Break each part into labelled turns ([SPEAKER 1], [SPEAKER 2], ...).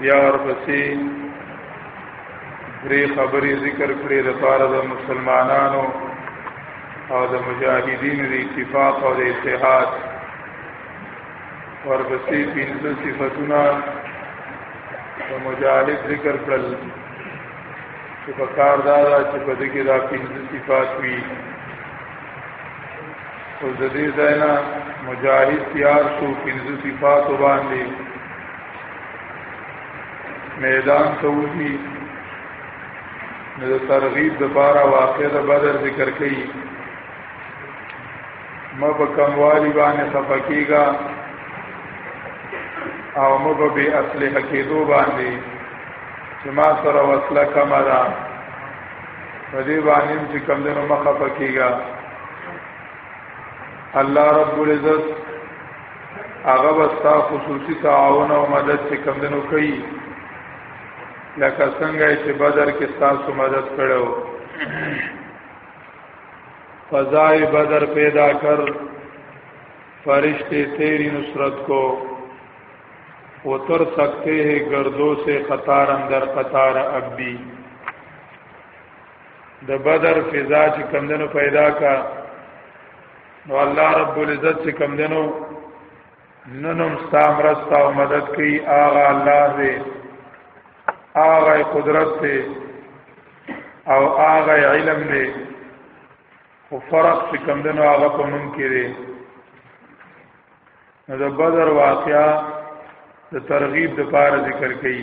[SPEAKER 1] بیا ورپسې درې خبرې ذکر کړې د پاره د مسلمانانو او د مجاهدین د اتفاق او د اتحاد ورپسې پنځه صفاتونه د مجاهد ذکر کړل چې په کار دا چې په دې کې دا پنځه صفات وي او د دې ځای نه مجاهد تیار شو پنځه صفات باندې میدان ته وځي نو د ترغیب د بارا واقع د بدر ذکر کړي ما په کموالی باندې خفقېګا او ما په بے اصله حقیدو باندې چې ما سره وصله کمره په دې باندې چې کم دنو مخه پکېګا الله رب العزت هغه وستا خصوصي تعاون او مدد چې کمندونو کوي لکه څنګه چې بدر کې تاسو مدد کړو فضائے بدر پیدا کر فرشتے تیری نصرت کو اتر سکتے ہیں گردوں سے قطار اندر قطار اب بھی د بدر فضا چې کمدنو پیدا کا نو الله رب العزت چې کمدنو ننم سام رستا او مدد کوي آغا الله دې آغا قدرت دې او آغا علم دې خو فرق چې کمدنو آغا په مونږ کې دې نو د بدر واقعا د ترغیب د پاره ذکر کړي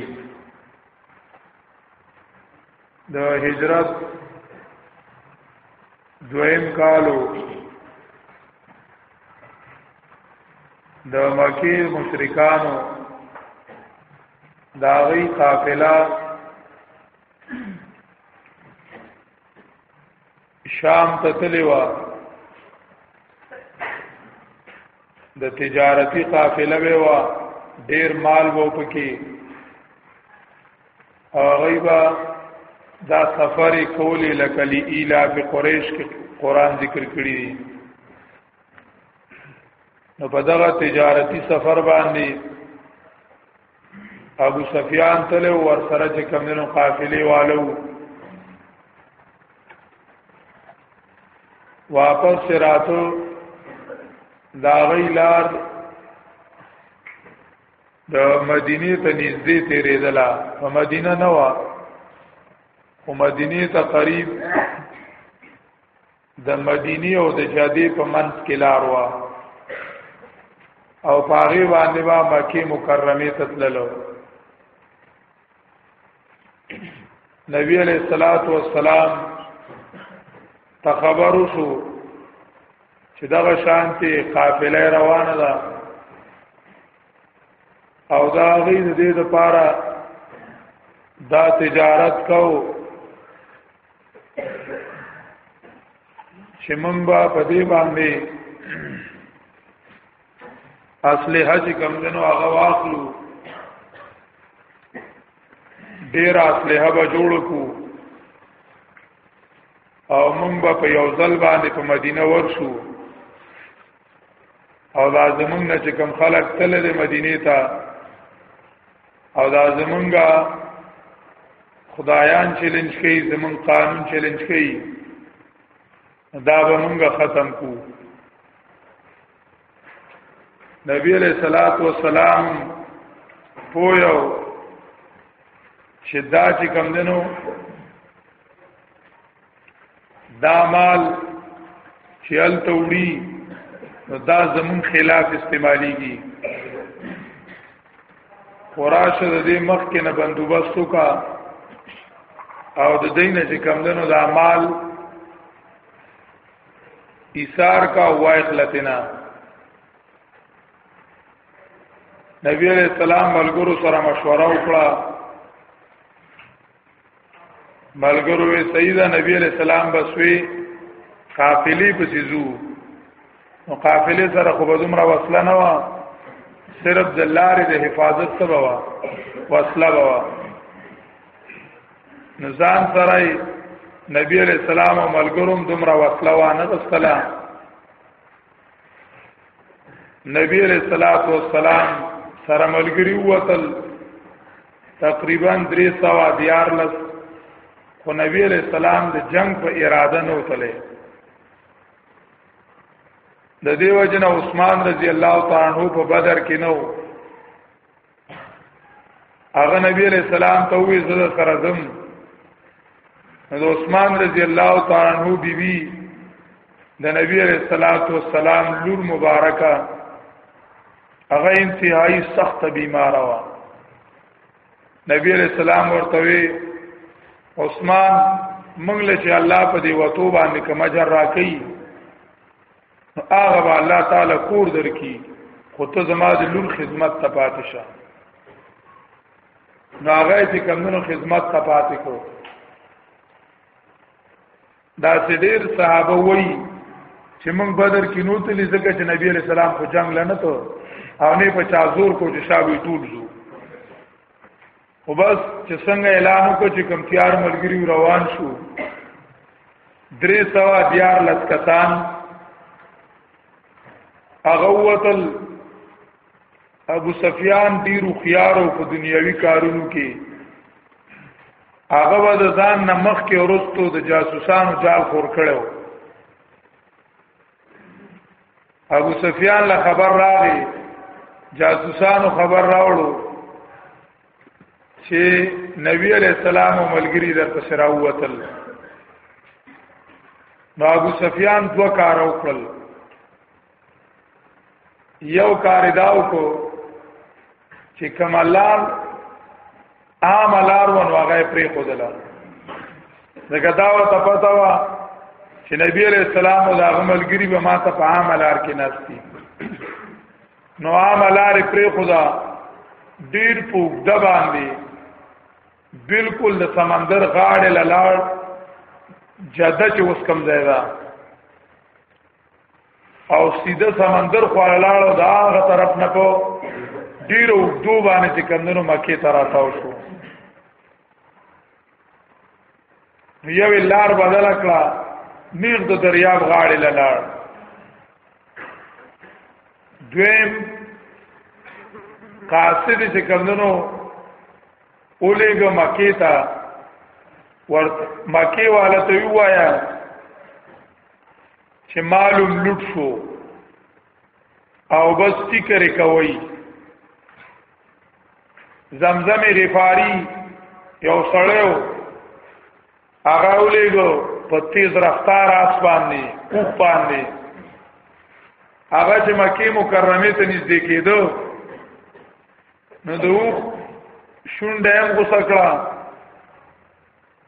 [SPEAKER 1] د هجرت دویم کالو د مکی مشرکانو داغی قافله شام ته تللی و د تجارتی قافله به و ډیر مال وو پکې او غیبا دا سفر کولی لکلی ایلا فی قریش کې قران ذکر کړی دی نو په دغه تجارتی سفر باندې ابو سفیان تل ور سره چې کمنو قافلې والو واپس راتو دا غی لار د مدینه ته نږدې تیرېدله په مدینه نه و او مدینه ته قریب د مدینی او د جادی په منځ کې لار وا او پاغي باندې با مکه مکرمه ته تللو نبی علیہ الصلات والسلام ته خبر وشو چې دغه شانتي قافله روانه ده او دا غي د دې لپاره دا تجارت کو چې مونږ به په دې باندې اصلي حج کم دنو هغه واخلو ډیر اصلي هبه جوړ کو او مونږ به په یو ځل باندې په مدینه ورشو او دا زمونږ نه چې کم خلک تل د مدینه ته او دا زمونږه خدایان چیلنج کوي زمونږ قانون چیلنج کوي دا به مونږه ختم کو نبی علیہ الصلات والسلام پویو چې دا چې کم دنو دا مال چې ال توړي نو دا زمون خلاف استعماليږي خراشه د دې مخ کې نه بندوبست وکا او د دینه چې کم دنو دا مال ایثار کا وایخ لتنا نبی علیہ السلام ملګرو سره مشوره وکړه ملګرو وی سیدا نبی علیہ السلام بسوی قافلی پسې زو نو قافله سره خو بدوم را وصله نه وا صرف د لارې د حفاظت سبا وا وصله وا نو ځان سره نبی علیہ السلام او ملګروم دومره وصله وا نه وصله نبی علیہ الصلوۃ والسلام سره ملګری وتل تقریبا 300 دیار لس خو نبی علیہ السلام د جنگ په اراده نه وتله د دیو جن عثمان رضی الله تعالی عنہ په بدر کې نو هغه نبی علیہ السلام ته وی زړه سره زم د عثمان رضی الله تعالی عنہ بیبي د نبی علیہ الصلات والسلام لور مبارکه هغه انتهایی سخت بیمار و نبی علیہ السلام ورته وی عثمان منګل چې الله په دی وتو باندې کوم اجر راکړي هغه به الله تعالی کور درکې خو ته زما د لور خدمت ته پاتې شه نو هغه چې کمونو خدمت ته پاتې کو دا چې ډېر صحابه وایي چې موږ بدر کې نو تلې ځکه چې نبی عليه السلام خو جنگ لنه ته او نه په چا زور کو چې شابه ټول زو خو بس چې څنګه اعلان وکړ چې کم تیار ملګری روان شو درې سوا دیار لس کسان اغوتل ابو سفیان ډیرو خيارو په دنیوي کارونو کې هغه د ځان نمخ کې ورستو د جاسوسانو جال خور کړو ابو سفیان له خبر راغی جاسوسانو خبر راوړو چې نبی علیہ السلام او ملګری در پس راووتل نو ابو سفیان دو کار وکړل یو کار داو کو چې کمالار عام لار ون واغې پرې خودله دغه دا ته پتا وا چې نبی علیہ السلام او دا عملګری به ما ته په عام لار کې ناشتي نو عام لار پرې خدا ډیر پوګد باندې بالکل د سمندر غاړې لاله جده چې اوس کم ځای ده او سیده سمندر خو لاړو دا غ طرف نه په ډیر او دو باندې چې کمندونو مکه ته راتاو شو یو لار بدل کړه نیغ د دریاب غاړې لاله دویم قاصد چې کمندونو اولېګ مکه ته ور مکه والا ته وایا چې معلوم لوټ شو او بس فکر کوي زمزم غفاری یو سړیو هغه ولېګو په تیز رفتار اس باندې او باندې هغه چې مکه مکرمه ته نږدې کېدو نو دوه شونډه هم غوسه کړه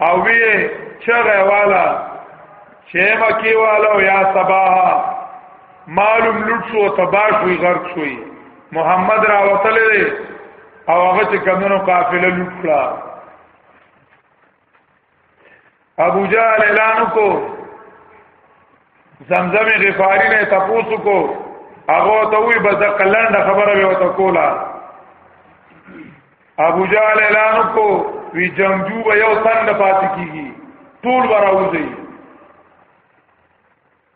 [SPEAKER 1] او وی چغه والا چې مکی والا یا صباح معلوم لټ شو تباش وی غرق شوی محمد را وتل او هغه چې کمنو قافله لټ کړه ابو جهل اعلان کو زمزم غفاری نه تاسو کو هغه ته وی بس د کلند خبره به وته کوله ابو جهل اعلان کو وی جنگجو به یو تن نه پات کیږي ټول براوځي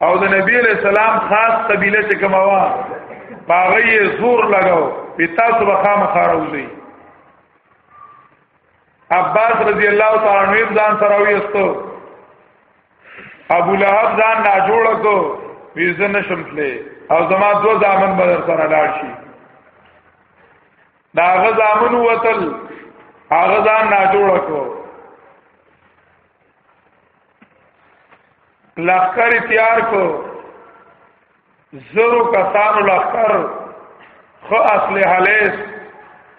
[SPEAKER 1] او د نبی علیہ السلام خاص قبیله چې کماوا باغی زور لگاو په تاسو به خامخا راوځي عباس رضی الله تعالی عنہ ځان سره ویستو ابو لهب ځان نا جوړ کو ویزن شمتله او زما دو ځامن بدر سره لاړ شي دا غزامن وتل هغه ځان نه جوړ کو لخر تیار کو زرو کسانو لخر خو اصل حلیس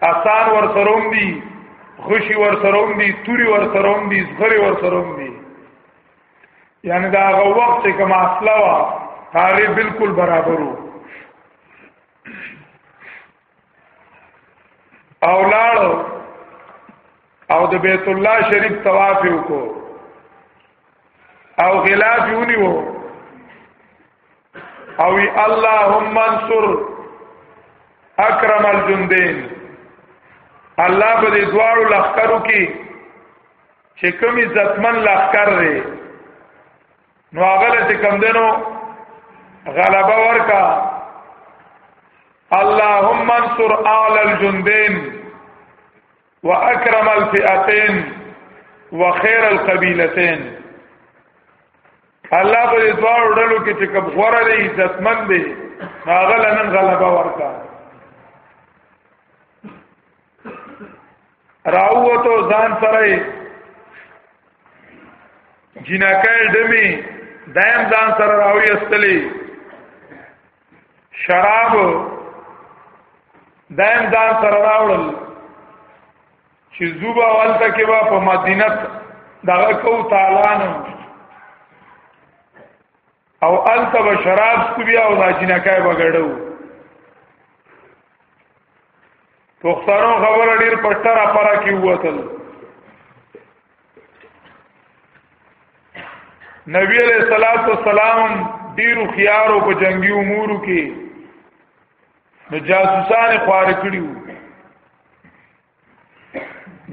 [SPEAKER 1] اسان ور سروم دی خوشی ور سروم دی توری ور سروم دی زغری ور سروم دی یعنی دا هغه وخت چې کوم اصله وا هغه بالکل برابرو او لاړو او د بیت الله شریف طواف وکړو او غلاف ونیو او اللهم انصر اکرم الجندین الله په دې دواړو لخرو کې چې کوم عزتمن لخر دی نو هغه چې کم دنو غلبه ورکا اللهم انصر اعلى الجندين واكرم الفئتين وخير القبيلتين الله په دې دوه ډلو کې چې کوم غوړه دي عزتمن دي هغه لنن غلبه ورکا راووتو ځان سره جنکای ډمی دایم ځان سره راوی استلی شراب دایم ځان سره راوړل چې زوبا والته کې وا په مدینت دغه کو تعالی نه او الته به شراب سکوبیا او ناجینکای بغړو پښتنو خبر ډیر پټر اپرا کی ووتل نبی علیہ الصلوۃ والسلام ډیرو خيارو په جنگي امورو کې نو جاسوسان خوار کړیو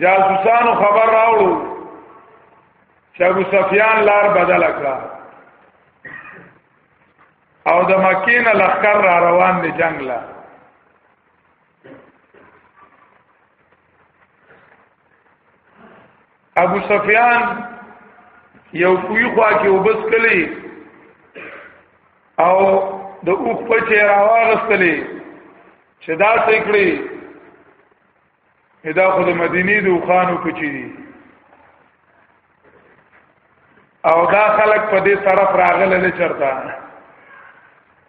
[SPEAKER 1] جاسوسانو خبر راوړو چې ابو سفیان لار بدل کړه او د مکې نه لخر را روان دي جنگ لا ابو سفیان یو کوی خوا کې وبس کلی او د اوخ په چیر راوغستلې چې دا څه کړی دا خو د مدینه د وخانو په چی دي او دا خلک په دې طرف راغله نه چرتا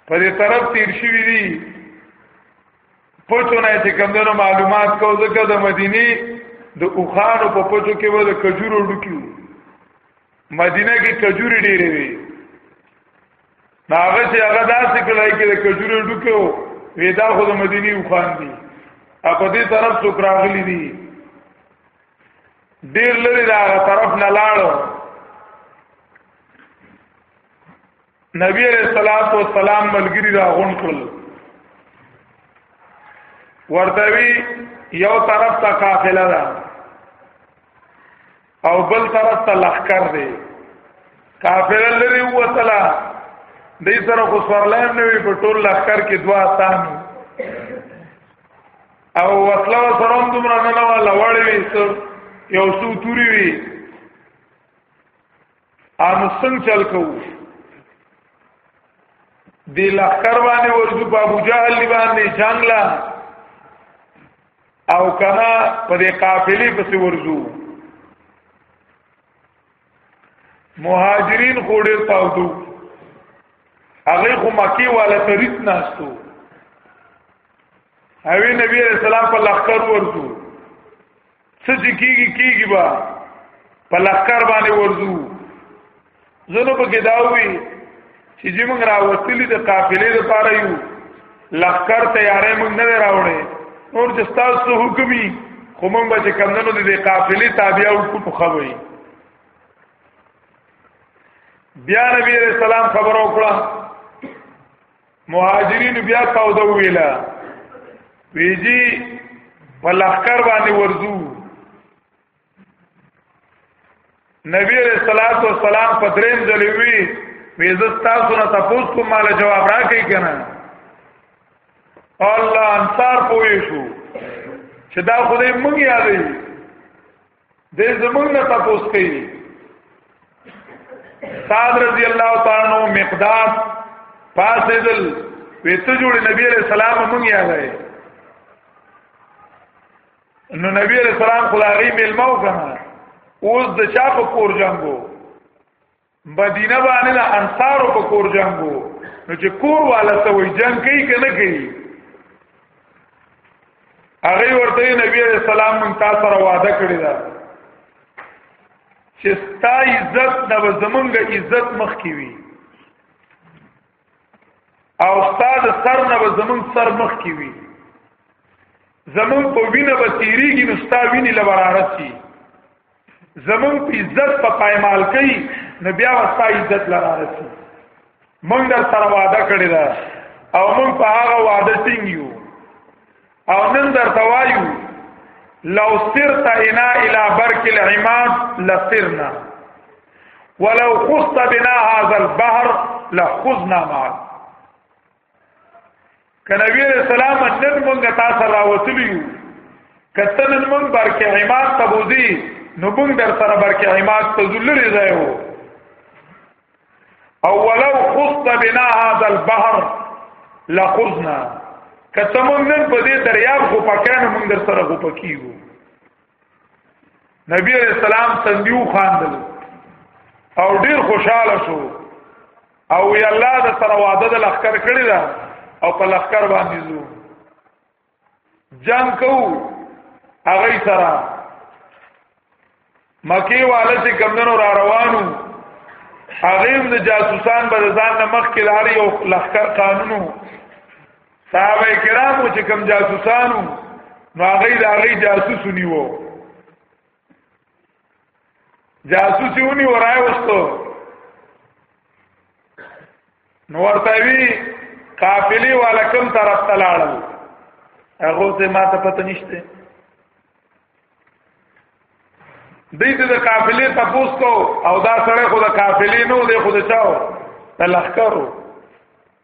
[SPEAKER 1] په دې طرف تیر شي دي پچو نه چې کمدنو معلومات کو ځکه د مدینی د اوخانو په پچو کې ول کجورو ډکیو مدینه کې کجوري ډېرې وي ناغه چې هغه داسې کړای کې د کجورو ډکیو ودا خو د مدینی اوخان دي په دې طرف څوک راغلي دي ډېر لري دا طرف نه لاړو نبی علیہ الصلوۃ والسلام ملګری را غون کړل ورتوی یو طرف ته قافله ده او بل طرف ته لخر دی قافله لري وصله دې سره خو سوارلایم نه وی په ټول لخر کې دوا تان او وصله سره هم دومره نه نو لوړ وی یو سو توري وی ان څنګه چل کو دی لخر باندې ورجو په ابو جهل باندې جنگ لا او کنا په دې قافلې پسې ورجو مهاجرین خو ډېر تاودو هغه خو مکی والا تریت ناستو هوی نبی رسول الله په لخر ورجو څه چې کیږي کیږي با په لخر باندې ورځو زنو په کې داوي چې چې موږ راوستلې د قافلې لپاره یو لخر تیارې موږ نه راوړې نور چې تاسو حکمي خو موږ به کمندونو د قافلې تابع او کو خوي بیا نبی رسول الله خبرو کړه مهاجرین بیا تاو دا ویلا ویجی په لخر باندې ورزو نبی رسول الله والسلام په دریم ځلې وی ویزت تاسو نه تاسو کوم مال جواب راکې کنه الله انصار پوي شو چې دا خدای مونږ یادې د زمونږ نه تاسو کوي صاد رضی الله تعالی نو مقدار فاسدل ویته جوړ نبی علیہ السلام مونږ یاد ہے نو نبی علیہ السلام خدای میلمو کنه اوس د چا په کور جنگو مدینه باندې د انصارو په کور جنگو نو چې کور والا ته وي جنگ کوي کنه کوي هغه ورته نبی عليه السلام مون تاسو سره وعده کړی دا چې ستا عزت د زمونږ عزت مخ کی وي او استاد سر نه زمون سر مخ کی وی زمون په وینه به تیریږي نو ستا ویني لبرارسي زمون په عزت په پایمال کوي نو بیا وستا عزت لرارسي مونږ در سره وعده کړی دا او مونږ په هغه وعده ټینګ یو او نن در توایو لو سرت انا الى برك العماد لسرنا ولو خصت بنا هذا البحر لخذنا معك کنبی علیہ السلام نن مونږه تاسو راوتلیو کته نن مونږ برکه عماد ته بوزي نو مونږ در سره برکه عماد ته ذلری ځایو او ولو خصت بنا هذا البحر لخذنا کته مونږ نن په دې دریاب خو پکانه مونږ در سره خو پکیو نبی علیہ السلام تندیو خاندل او ډیر خوشاله شو او ی الله د سره وعده د لخر کړی دا او په لخر باندې زو جنگ کو هغه سره مکی والا چې کمندونو را روانو هغه هم د جاسوسان بر ځان نه مخ کې لاري او لخر قانونو صحابه کرامو چې کم جاسوسانو نو هغه د هغه جاسوس نیوو جاسوسی ونی ورای وستو نو ورته وی قافلی والا کم طرف ته لاړل هغه ته ما ته پته نشته دې ته د قافلې تپوس کو او دا سره خو د قافلې نو دې خو د چاو د لخرو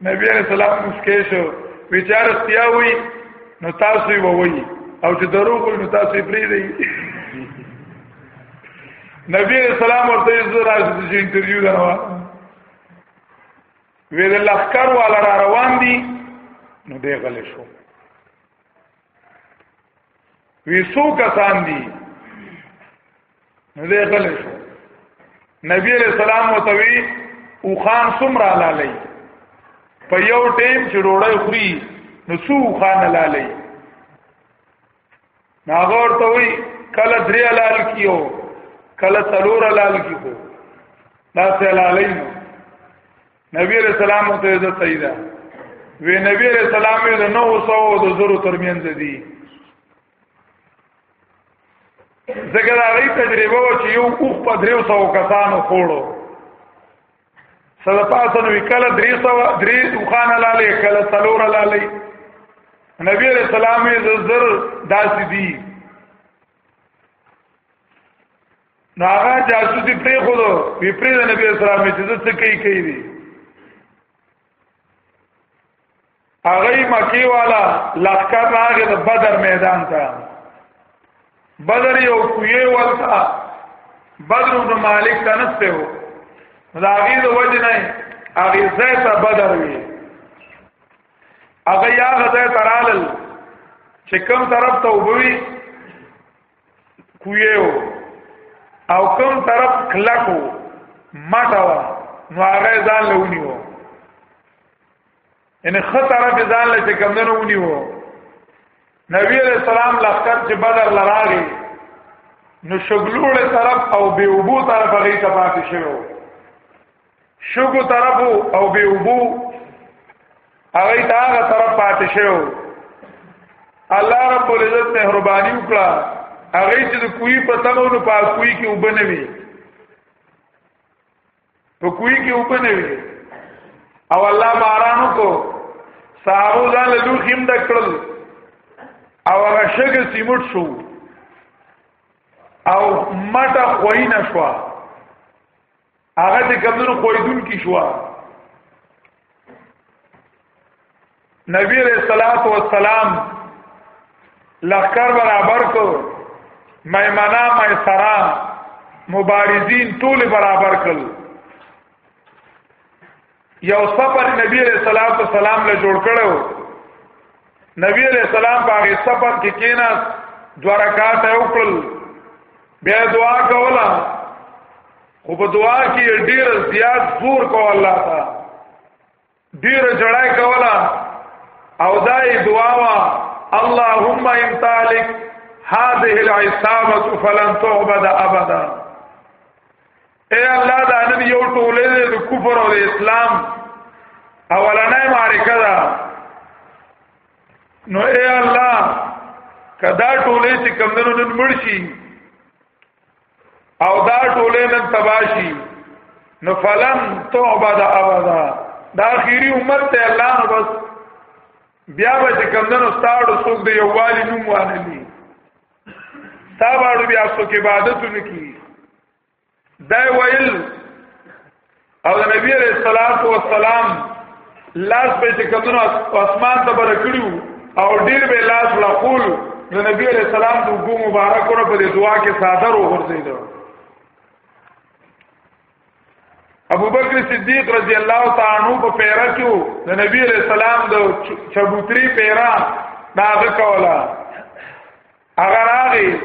[SPEAKER 1] نبی علیہ السلام مسکه شو وچار استیا وی نو تاسو یې ووي او چې دروغ وي نو تاسو یې پری دی نبی علیہ السلام ورته یې زرا چې انټرویو دروا وی د لخر والا را روان دي نو دی غل شو وی سو کسان دي نو دې غل شو نبی علیہ السلام وتوی او خان سمرا لالی په یو ټیم چې ډوړی خوري نو سو خان لالی ناغور ته وی کله درې لال کیو کله څلور لال کیو دا سه لالی نو نبی علیہ السلام ته عزت صحیح ده وی نبی علیہ السلام یې نو سو د زرو ترمنځ دی ځکه دا غي تجربه و چې یو اوخ په دریو سو کسانو خوړو سره پاسه نو کله درې سو درې وخان لاله کله سلور لاله نبی علیہ السلام یې زر داسې دي ناغا جاسوس دی پری خودو وی پری دا نبی اسلام چیز سکی کئی دی هغه مکی والا لخر راغی د بدر میدان ته بدر یو کوی ولتا بدر د مالک تنسته وو دا غي د وجه نه هغه زه ته بدر وی هغه یا غزه ترالل چې کوم طرف ته وبوي کوی او کوم طرف کلکو مټاو نو هغه ځان لونیو ان خطر به ځان له چې کمندونو ونیو نبی علیہ السلام لخر چې بدر لراغي نو شغلوړه طرف او به وبو طرف غي ته پاتې شوو شګو طرف او به وبو هغه ته هغه طرف پاتې شوو الله رب العزت مهرباني وکړه هغه چې د کوی په تمو نو په کوی کې وبنوي په کوی کې وبنوي او الله باران کو صحابو ځان له لوخ هم دکړل او هغه شګه سیمټ شو او مټه خوې نشوا هغه د کمزور خوېدون کې شوا نبی رسول الله والسلام لخر برابر کو میمنا میسرا مبارزین ټول برابر کړ یو سفر نبی علیہ الصلوۃ والسلام له جوړ کړو نبی علیہ السلام په هغه سفر کې کینا دوه رکعات وکړل بیا دعا کوله خو په دعا کې ډیر زیات زور کو الله تا ډیر جړای کولا او دای دعا وا اللهم امتالک هذه العصابه فلن تعبد ابدا اے الله دا نن یو ټولې د کفر او اسلام اولنې معرکه ده نو اے الله کدا ټولې چې کمندونو نن مرشي او دا ټوله نن تباشي نو فلن تعبد ابدا دا اخیری امت ته الله نو بس بیا به چې کمندونو ستاړو څوک دی یووالی نوم وانلی تا باندې بیا څوک عبادت نکي دا ویل او د نبی علیہ الصلوۃ والسلام لاس به چې کمنو اسمان ته بر کړیو او ډیر به لاس لا خول نو نبی علیہ السلام د ګو مبارک ور په دعا کې صادر وګرځید ابو بکر صدیق رضی الله تعالی عنہ په پیرا کې د نبی علیہ السلام د چبوتری پیرا داغه کولا هغه راغی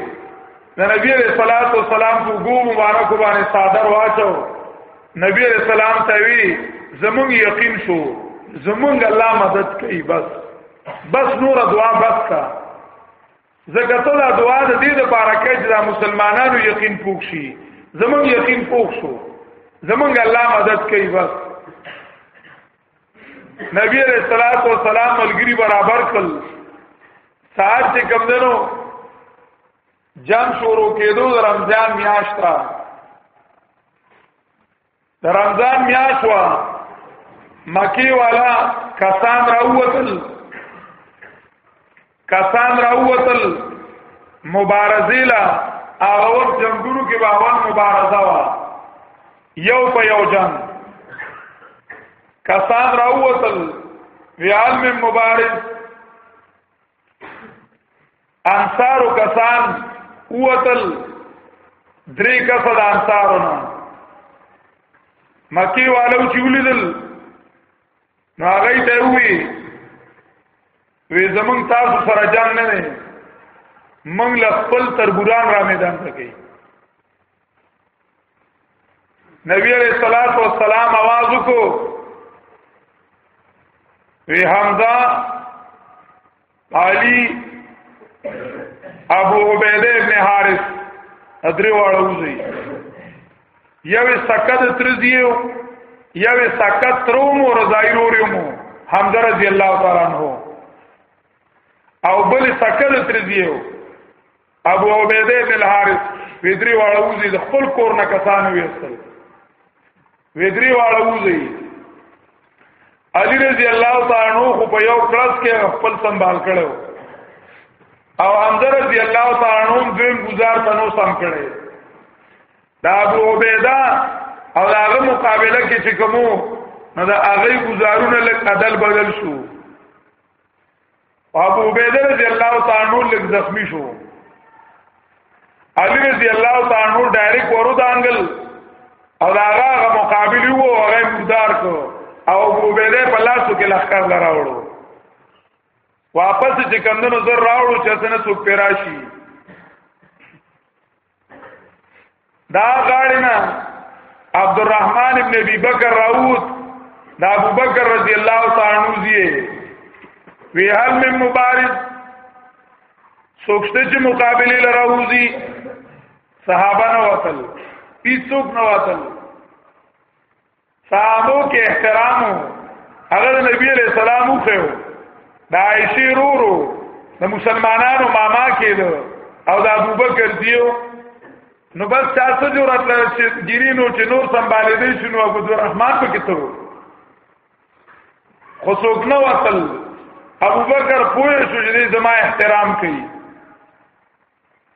[SPEAKER 1] د نبی رسول الله صلی الله علیه وسلم په ګو مبارک باندې صادر واچو نبی رسول الله ته وی زمونږ یقین شو زمونږ الله مدد کوي بس بس نور دعا بس کا زکه ته دا دعا د دې لپاره کوي چې دا مسلمانانو یقین پوښ شي زمونږ یقین پوښ شو زمونږ الله مدد کوي بس نبی علیہ الصلوۃ والسلام ملګری برابر کړ سار چې کم دنو جام شروع کېدو د رمضان میاشت را د رمضان میاشت وا مکی والا کسان راوتل کسان راوتل مبارزه لا هغه وخت جنگونو کې باور مبارزه وا یو په یو جنگ کسان راوتل ویال می مبارز انصار و کسان اوتل دری کسد انصارنا مکی والو چولی دل نو آغای تیوی وی زمنګ تاسو سره جنگ نه نه منګ له خپل تربوران را میدان ته کوي نبی علیہ الصلات والسلام आवाज وکړو وی حمزه علی ابو عبیده ابن حارث ادری واړو زی یوې سکه د ترزیو یوې سکه تروم او رضای روریوم حمزه رضی الله تعالی عنہ او بل سکه د ترزیو ابو عبیده بن الحارث ودری واړه وزي د خپل کور نه کسان وېستل ودری واړه وزي علی رضی الله تعالی عنہ خو په یو کلاس کې خپل سنبال کړو او حمزه رضی الله تعالی عنہ دویم گزار تنو سم کړي دا ابو عبیده او هغه مقابله کې چې کومو نو دا هغه گزارونه لک عدل بدل شو ابو عبیده رضی الله تعالی عنہ لک زخمی شو علی رضی الله تعالی عنہ ډایرک ورو دانګل او دا هغه مقابل وو هغه مردار کو او ابو عبیده په لاسو کې لخر لراوړو واپس چې کمندونو زر راوړو چې سنه څوک پیراشي دا غاړنا عبد الرحمن ابن ابي بکر راوت دا ابو بکر رضی الله تعالی عنہ زیه وی هل من مبارز سوکشته چې مقابله لراوزی صحابه نه وصل هیڅوک نه وصل صحابو کې احترام هغه نبی علیہ السلام خو د عائشې رورو د مسلمانانو ماما کېدو او د ابوبکر دیو نو بس تاسو جوړت لرئ چې ګیرینو چې نور سنبالې دي شنو ابو الرحمن په کتو خو څوک نه وصل ابوبکر پوه شو چې زما احترام کوي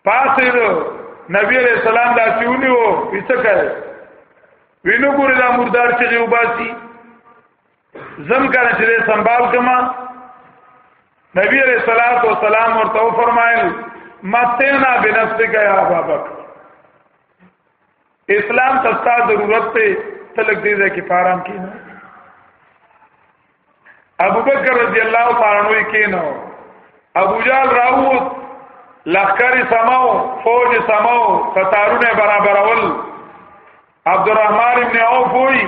[SPEAKER 1] پاسې دو نبی علیہ السلام دا سیونی وو پیڅه کړ وینو ګور دا مردار چې یو باسي زم کنه چې سنبال کما نبی علیہ الصلوۃ والسلام ورته فرمایل متنا بنفسک یا ابا بکر اسلام ته ستا ضرورت ته تلک دې ځای کې فارم کینو ابو بکر رضی الله تعالی عنہ کینو ابو جال راووت لخر سماو فوج سماو قطارونه برابرول عبدالرحمن ابن عوف وی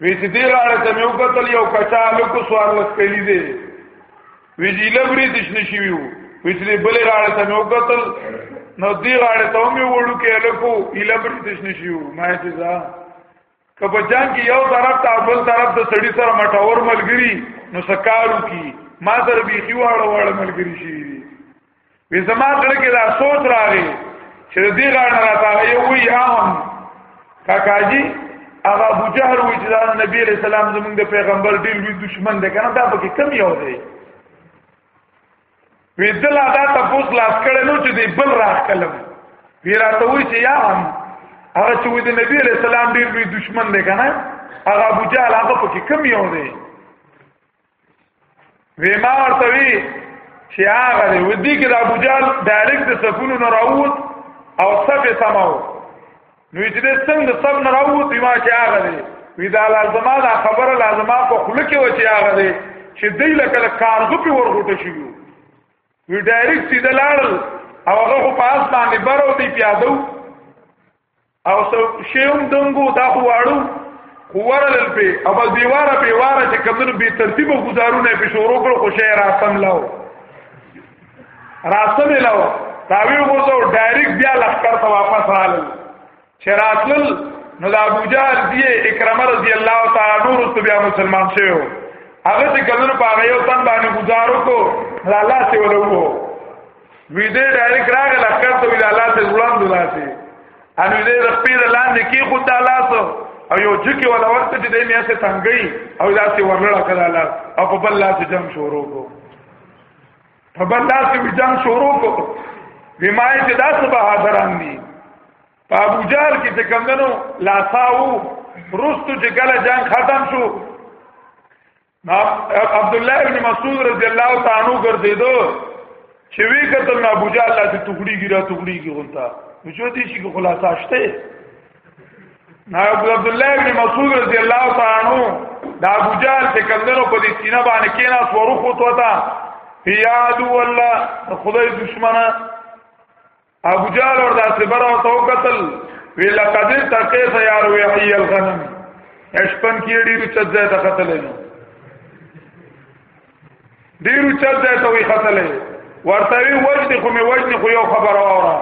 [SPEAKER 1] وی چې دې غاړه ته مې وکتل یو کچا لکو سوار لس کلی دی وی چې لبرې دش نشي ویو وی چې بلې غاړه ته مې وکتل نو دې غاړه ته مې وړو کې لکو لبرې دش نشي ویو ما چې ځا کبه جان کې یو طرف ته بل طرف ته سړی سره مټاور ملګری نو سکارو کی ما سره بيخي واړه واړه ملګری شي وی زما زړه کې دا سوچ راغی چې دې غاړه را تاغه یو وی هم کاکاجی هغه ابو جهل وی چې دا نبی علیہ السلام زمونږ د پیغمبر ډیر لوی دشمن دی کنه دا پکې کم یو دی وی دل ادا تاسو لاس کړه نو چې دې بل راخ کلم وی راته وی چې یا هم هغه چې وی د نبی علیہ السلام ډیر لوی دشمن دی کنه هغه ابو جهل هغه پکې کم یو دی وی ما ورته وی چې هغه دی ودی کې د ابو جال ډایرکټ د صفونو نه راووت او صف یې سماو نو چې د څنګه د صف نه راووت ما چې هغه دی وی دا لازمه دا خبره لازمه په خله کې و چې هغه دی چې دی لکه کارغه په ورغټه شي وی ډایرکټ سیده لاړل او هغه په پاس باندې برو دی پیادو او سو شیوم دنګو دا خو واړو خو ورل په او بس دیواره په واره چې کمنو به ترتیب گزارونه په شورو کړو خو شی راسم لاو راسم لاو تاوی وګورو ډایرک بیا لخر ته واپس رااله چې راتل نو د ابو جهل دی اکرمه رضی الله تعالی نور ته بیا مسلمان شوی هغه چې کمنو په هغه یو تن باندې گزارو کو الله ته ولوو وی دې ډایرک راغ لخر ته ویل الله ته ځوان دلاسي ان دې د خپل لاندې کې خود الله سو او یو جکی ولا ورته چې دې میاسه تنګي او داسې ورلړه کړه الله او په بل لاس جنگ شروع کو په بل لاس جنگ شروع کو بیمای چې دا څه بهادران دي په ابو جار کې څه کم دنو لاساو رستو چې کله جنگ ختم شو عبد الله بن مسعود رضی الله تعالی عنہ ګرځیدو چې وی کتل نه ابو جهل لاته ټوکړي ګرا ټوکړي کې غونتا وجو دي شي خلاصه شته نه ابو عبد الله بن مسعود رضی الله تعالی عنہ دا ابو جهل چې کندنو په دې سینه باندې کینا سورو خو توتا یا عدو الله خدای دشمنه ابو جال اور دا سبر او تو قتل وی لقد تقیت یا روحی الغنم اشپن کی ډیرو چت ځای ته قتل نه ډیرو چت ځای ته وی قتل ورته وی وجد خو می وجد خو یو خبر اورا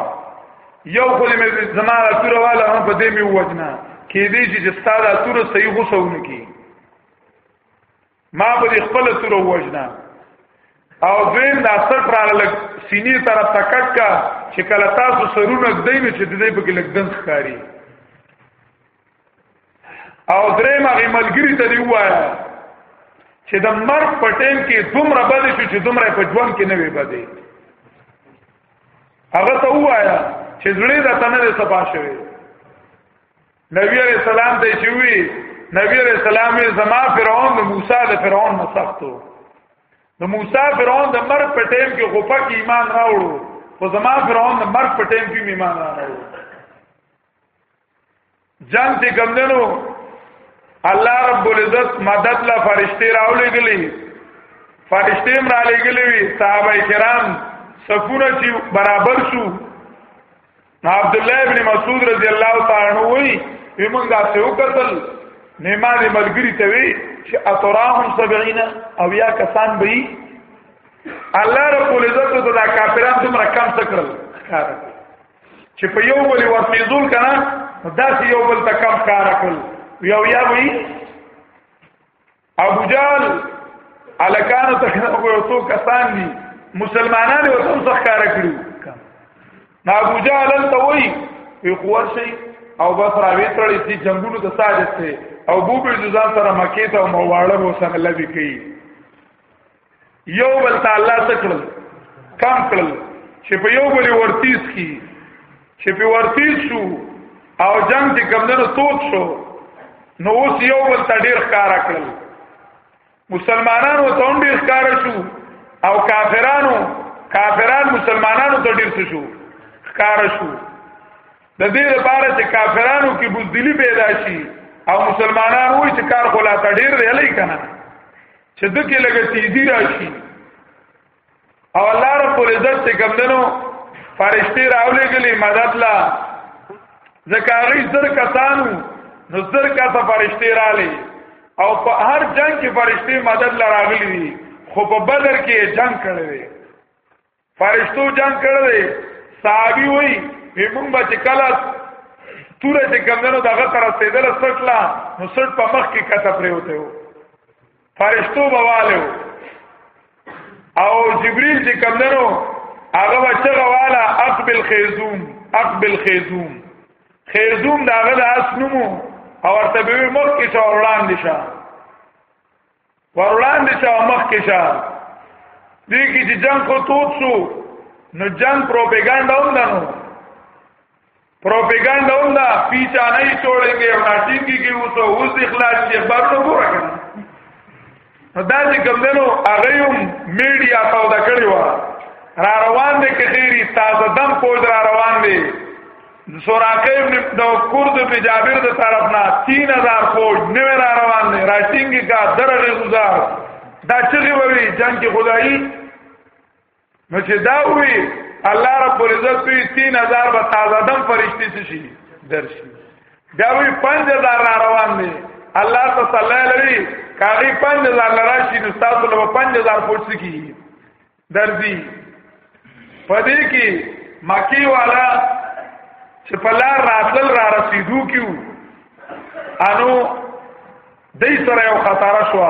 [SPEAKER 1] یو خو می زماره تور والا هم په دې می وجنا کې دې چې ستاره تور صحیح غوسونه کی ما به خپل تور وژنا او دویم دا سر پر لګ سینې طرف تکټ کا چې کله تاسو سرونه ګدای نو چې د دې په کې لګ دن ښکاری او درې ما ملګری ته دی وایا چې د مرګ په ټیم کې دومره بد شو چې دومره په ژوند کې نه وي بدې هغه ته وایا چې زړه د تنه صفا شوی نبی علیہ السلام ته چې وی نبی علیہ السلام زما فرعون د موسی د فرعون نه سختو د موسی فرعون د مرګ په ټیم کې غوپه کې ایمان راوړو خو زما فرعون د مرګ په ټیم کې ایمان راوړو جنگ ته ګمندنو الله رب العزت مدد لا فرشتي راولېګلې فرشتي هم راولېګلې وي صحابه کرام صفونه چې برابر شو عبد الله ابن مسعود رضی الله تعالی عنہ وی موږ دا څه وکتل نیمه دې ملګری ته وی چې اتراهم 70 او یا کسان به الله رب العزت ته دا کافرانو څومره کم څه کړل چې په یو بل ورتیزول کنه دا یو بل ته کم کار کړل یو یا وی ابو جال الکانو ته یو څو کسان دي مسلمانانو ته هم ښکار کړو نا ابو جال ته وای وی خور شي او بس را ویترړې چې جنگونو ته ساجت ته او بو به ځان سره مکه ته او مواړه مو سره لوي کوي یو بل ته الله تکړه کم کړل چې په یو بل ورتیز کی چې په ورتیز شو او جنگ چې کمندونو توت شو نو اوس یو بل ته ډیر ښکارا کړل مسلمانانو ته هم ډیر ښکارا شو او کافرانو کافران مسلمانانو ته ډیر څه شو ښکارا شو د دې لپاره چې کافرانو کې بوزدلی پیدا شي او مسلمانانو چې کار خلا ته ډیر دی لای کنه چې دکې لګه تیزی راشي او الله رب العزت څخه کمندنو فرشتي راولې غلي مدد لا زکاری زر کسانو نو زر کسا فرشتي رالي او په هر جنگ کې فرشتي مدد لا راغلي دي خو په بدر کې جنگ کړی فرشتو جنگ کړل صحابي وای وی مونږ به چې کله توره چې کمندونو دغه تر رسیدل سټلا نو سټ په مخ کې کته پریوته وو فرشتو بوالو او جبريل چې کمندونو هغه بچغه والا اقبل خيزوم اقبل خيزوم خيزوم دا هغه د اسنمو او ورته به مخ کې شو وړاندې شه پر وړاندې شا مخ کې شا دې کې چې جنگ خو توت شو نو جنگ پروپاګاندا هم ده نو پروپاګاندا هم ده پیچا نه چھوڑेंगे او ناټینګي کې اوس اوس اخلاص کې خبرونه ګوره کنه نو دا چې کوم دنو هغه هم میډیا تاو دا کړی و را روان دي کثیری تازه دم پوز را روان دي سوراقه ابن د کورد په جابر د طرف نه 3000 فوج نو را روان دي راټینګ کا درغه گزار دا چغي ووي جنگ کې خدایي نو چې دا وی الله رب العزت په 3000 به تازه دم فرشتي شي درشي دا وی 5000 را روان دي الله تعالی لري کاری 5000 راشي نو تاسو له 5000 فوج سکی درځي پدې کې مکی والا چې په لار راتل را رسیدو کیو انو دای سره یو خطر شو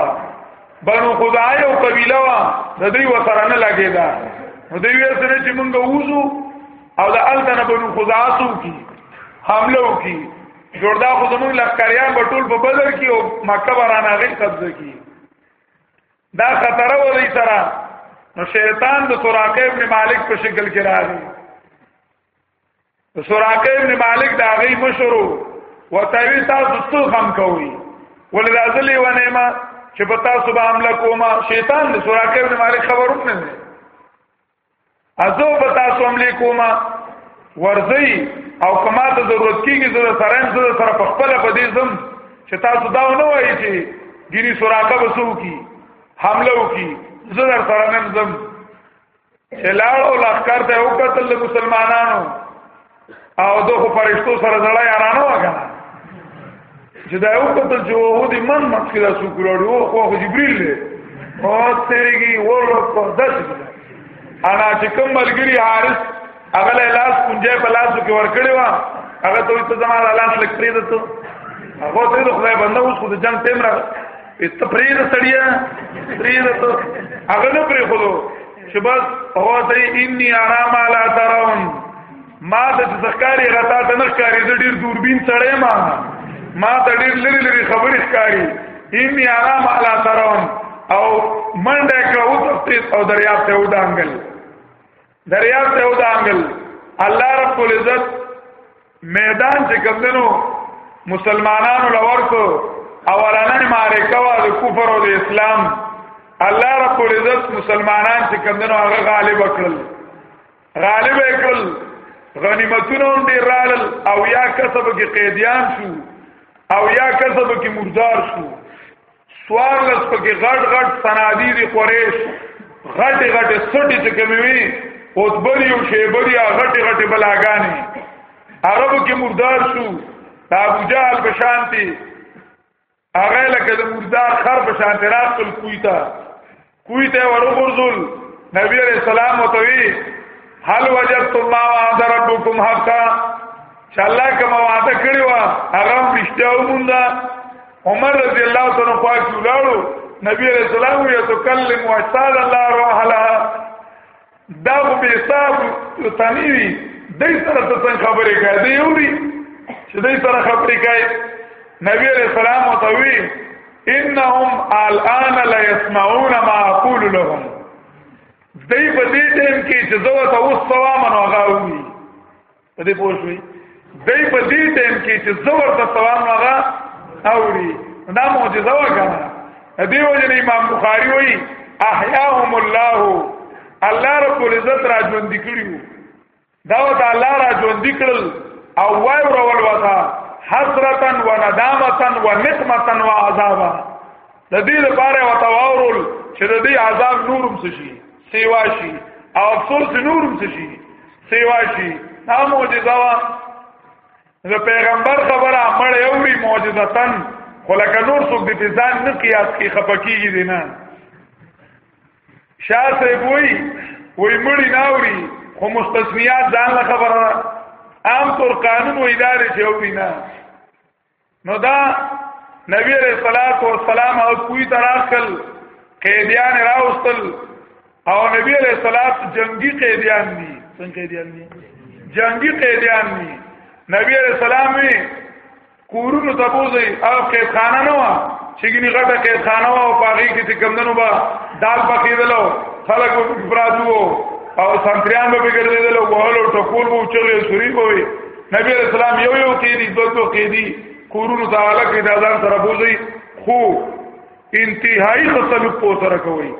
[SPEAKER 1] بنو خدای او قبیله وا د دوی وسره نه لګیدا نو دوی یې سره چې مونږ ووزو او د التنه بنو خدای سو کی حمله وکي جوړدا خو زمونږ لخکریان په ټول په بدر کې او مکه ورانه غي قبضه کی دا خطر ولې سره نو شیطان د سراقه ابن مالک په شکل کې راغی سراقه ابن مالک دا غي مشرو وتاوی تاسو څه هم کوي ولې راځلې ونه ما چې په تاسو به عمل کوما شیطان د سراقه ابن مالک خبروم نه ازو په تاسو هم لیکوما ورځي او کما ته ضرورت کیږي زه سره هم زه سره په خپل په دې زم چې تاسو دا نه وایي چې ګيري سوراکه وسو کی حمله وکي زه در سره نن زم چې لاړ او لخر ته وکړل مسلمانانو او دغه فرشتو سره زړه یارانه وکړه چې دا یو قتل چې وو دې من مخکې لا سو کړو او خو جبريل له او تیرګي ورو په داس انا چې کوم ملګری حارث هغه له لاس پنجه په لاسو کې ور کړی و هغه ته ته زما لاس لک پرې دته هغه ته د خدای بنده اوس خو د جنگ تیم را ته پرې دته سړیا پرې دته هغه نه پرې خلو چې بس هو ته انی آرام لا ترون ما د ذکرې غتا ته نه ښکاری د ډیر دوربین سره ما ما ته ډیر لری لری خبرې ښکاری انی آرام لا ترون او منډه کړه او تفتیت او دریاب ته ودانګل دریاب ته ودانګل الله رب العزت میدان چې کمدنو مسلمانانو لورکو اولانه معرکه وا د کفر او د اسلام الله رب العزت مسلمانان چې کمدنو هغه غالب کړل غالب کړل غنیمتونه هم ډیر رال او یا کسب کې قیدیان شو او یا کسب کې مردار شو سوار لس پکې غټ غټ صنادی دي قریش غټ غټ سټي چې کومې وي او بری او شی بری غټ غټ بلاګانی عربو کې مردار شو د ابو جهل په شانتي هغه لکه د مردار خر په شانتي راخل کوی تا کوی ته ورغورځول نبی علیہ السلام وتوی هل وجدتم ما وعد ربكم حقا چې الله کوم وعده کړی و هغه رښتیا ومونده عمر رضی الله تعالی عنہ پاک ولاړو نبی علیہ السلام یې تکلم واستاد الله روح لها دا خو به حساب تنی وي دای سره ته څنګه خبرې کوي دی یوري چې دای سره خبرې کوي نبی علیہ السلام او توی انهم الان لا يسمعون ما اقول لهم دای په دې ټیم کې چې زه ته اوس سلام نو غاوي په دې پوه شوي دی په دې ټیم کې چې زور د سوال نه غا اوري دا معجزه وکړه دی وجه امام بخاری وایي احیاهم الله الله رب العزت را ژوند کړیو دا وته الله را ژوند کړل او وای ورول وتا حسرتا و ندامتا و نقمتا و عذابا د دې لپاره وتاورول چې د دې عذاب نورم څه شي سیوا شي او افسوس نورم څه شي سیوا شي دا معجزه وا د پیغمبر خبره مړ یو وی معجزه تن خو لکه نور څوک د ځان نه قیاس کې خپکیږي دي نه شاه صاحب وی وی مړی ناوري خو مستثنیات ځان له خبره عام طور قانون و ادارې چې وی نه نو دا نبی رسول الله او سلام او کوی تراخل قیدیان راوستل او نبی علیہ الصلات جنگی قیدیان دي څنګه قیدیان دي جنگی قیدیان دي نبی علیہ السلام وی کورونو ته بوزي او قید خانه نه و چې ګني غټه قید خانه و او پاغي کې چې کمندونو با دال پخېدلو خلک په براتو او سنتریان به ګرځېدلو وهلو ټکول وو چلې سوري بوي نبی علیہ السلام یو یو کې دي دوه دوه کې دي کورونو ته اعلی کې دا ځان سره بوزي خو انتهایی خصلوب په سره کوي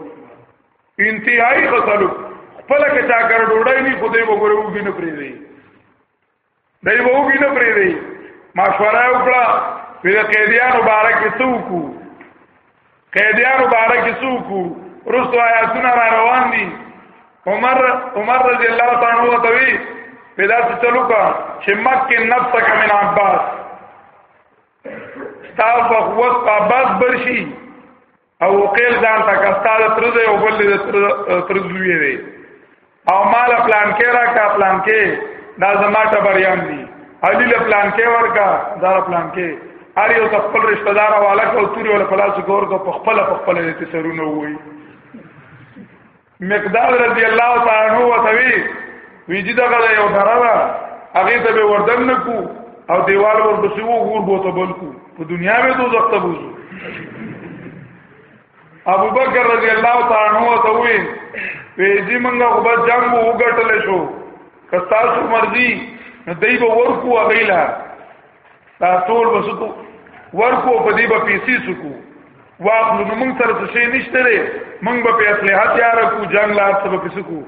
[SPEAKER 1] انتهایی خصلوب خپل کې چا کر ډوډۍ نه خدای وګورو وګی نه پری دی دای وګی نه پری دی مشوره وکړه ویل قیدیان مبارک څوک قیدیانو باره کې څوک رسو آیاتونه را روان دي عمر عمر رضی الله تعالی عنہ وتوی پیدا څه چلو کا چې مکه نفسک من عباس ستاسو په قوت په عباس برشي او قیل ځان تک ستاسو تر دې او بل دې تر دې او مال پلان کې راکا پلان کې دا زما ټبریان دي علي له پلان کې ورکا دا پلان کې هر یو خپل رشتہ دار او الک او توري ول فلاس ګور کو په خپل په خپل دې سرونه وای مقدار رضی الله تعالی عنہ وتوی ویجی دا غلا یو دراوا هغه ته به وردن نکو او دیوال ور بسو غور بوته بلکو په دنیا به دوزخ ته بوزو ابو بکر رضی الله تعالی عنہ ته وی ویزی منګه خو بس جنگ وګټل شو کستا سو مرضی نو دای به ورکو اغیلا دا ټول وسکو ورکو په دې به پیسې سکو واخلو نو موږ سره څه شي نشته لري موږ به په اصله تیار کو جنگ لا سب کس کو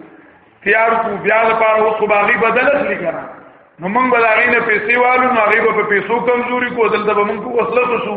[SPEAKER 1] تیار کو بیا د پاره اوس باغی بدل اخلي کنه نو موږ به دا غینه پیسې والو نو هغه به په پیسو کمزوري کو دلته به موږ کو وصلت شو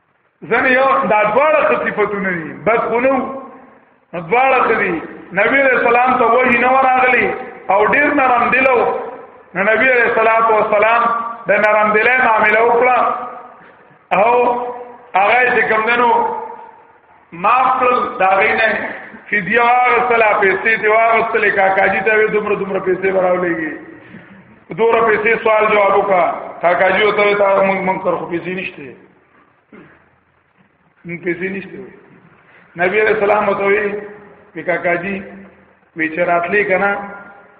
[SPEAKER 1] ځنه یو دا دواړه صفاتونه دي بد خونو دواړه دي نبی علیہ السلام ته وحی نه راغلی او ډیر نرم دلو نو نبی علیہ الصلوۃ والسلام د نرم دلې معاملې وکړه او هغه چې کوم دنو معاف کړل دا غینه فدیه واغسله پیسې دی واغسله کاکاجی ته وې دومره دومره پیسې وراولېږي دوره پیسې سوال جواب وکا کاکاجی ته تا مونږ مونږ کر خو پیسې نشته مونږ پیسې نشته نبی رسول الله متوي کاکاجی وی چې راتلې کنه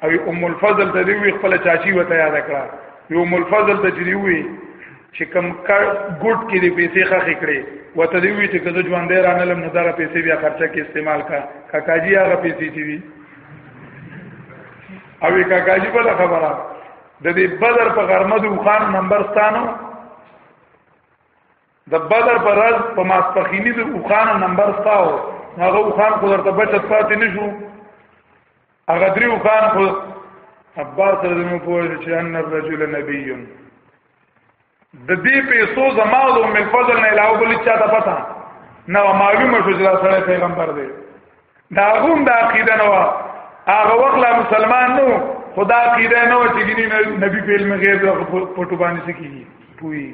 [SPEAKER 1] او ام الفضل ته دی خپل چاچی وته یاد کړه یو ام الفضل ته دی وی چې کم ګډ کې دی پیسې خخې کړې وته دی وی چې کله ژوند دی رانه لم نداره پیسې بیا خرچه کې استعمال کا کاکاجی هغه پیسې دی وی او کاکاجی بل خبره د دې بدر په غرمه د وخان نمبر ستانو د بدر پر ورځ په ماسپخینی د اوخان نمبر تاو هغه اوخان خو درته بچت پاتې نشو هغه درې اوخان خو عباس رضی الله پوه چې ان الرجل نبی د دې پیسو زما او ام الفضل نه علاوه بل چا ته پتا نه معلومه شو چې دا سره پیغمبر دی دا غوم د عقیده نه وا هغه وخت لا مسلمان نو خدا عقیده نه و چې نبی په علم غیب پټو باندې سکی پوي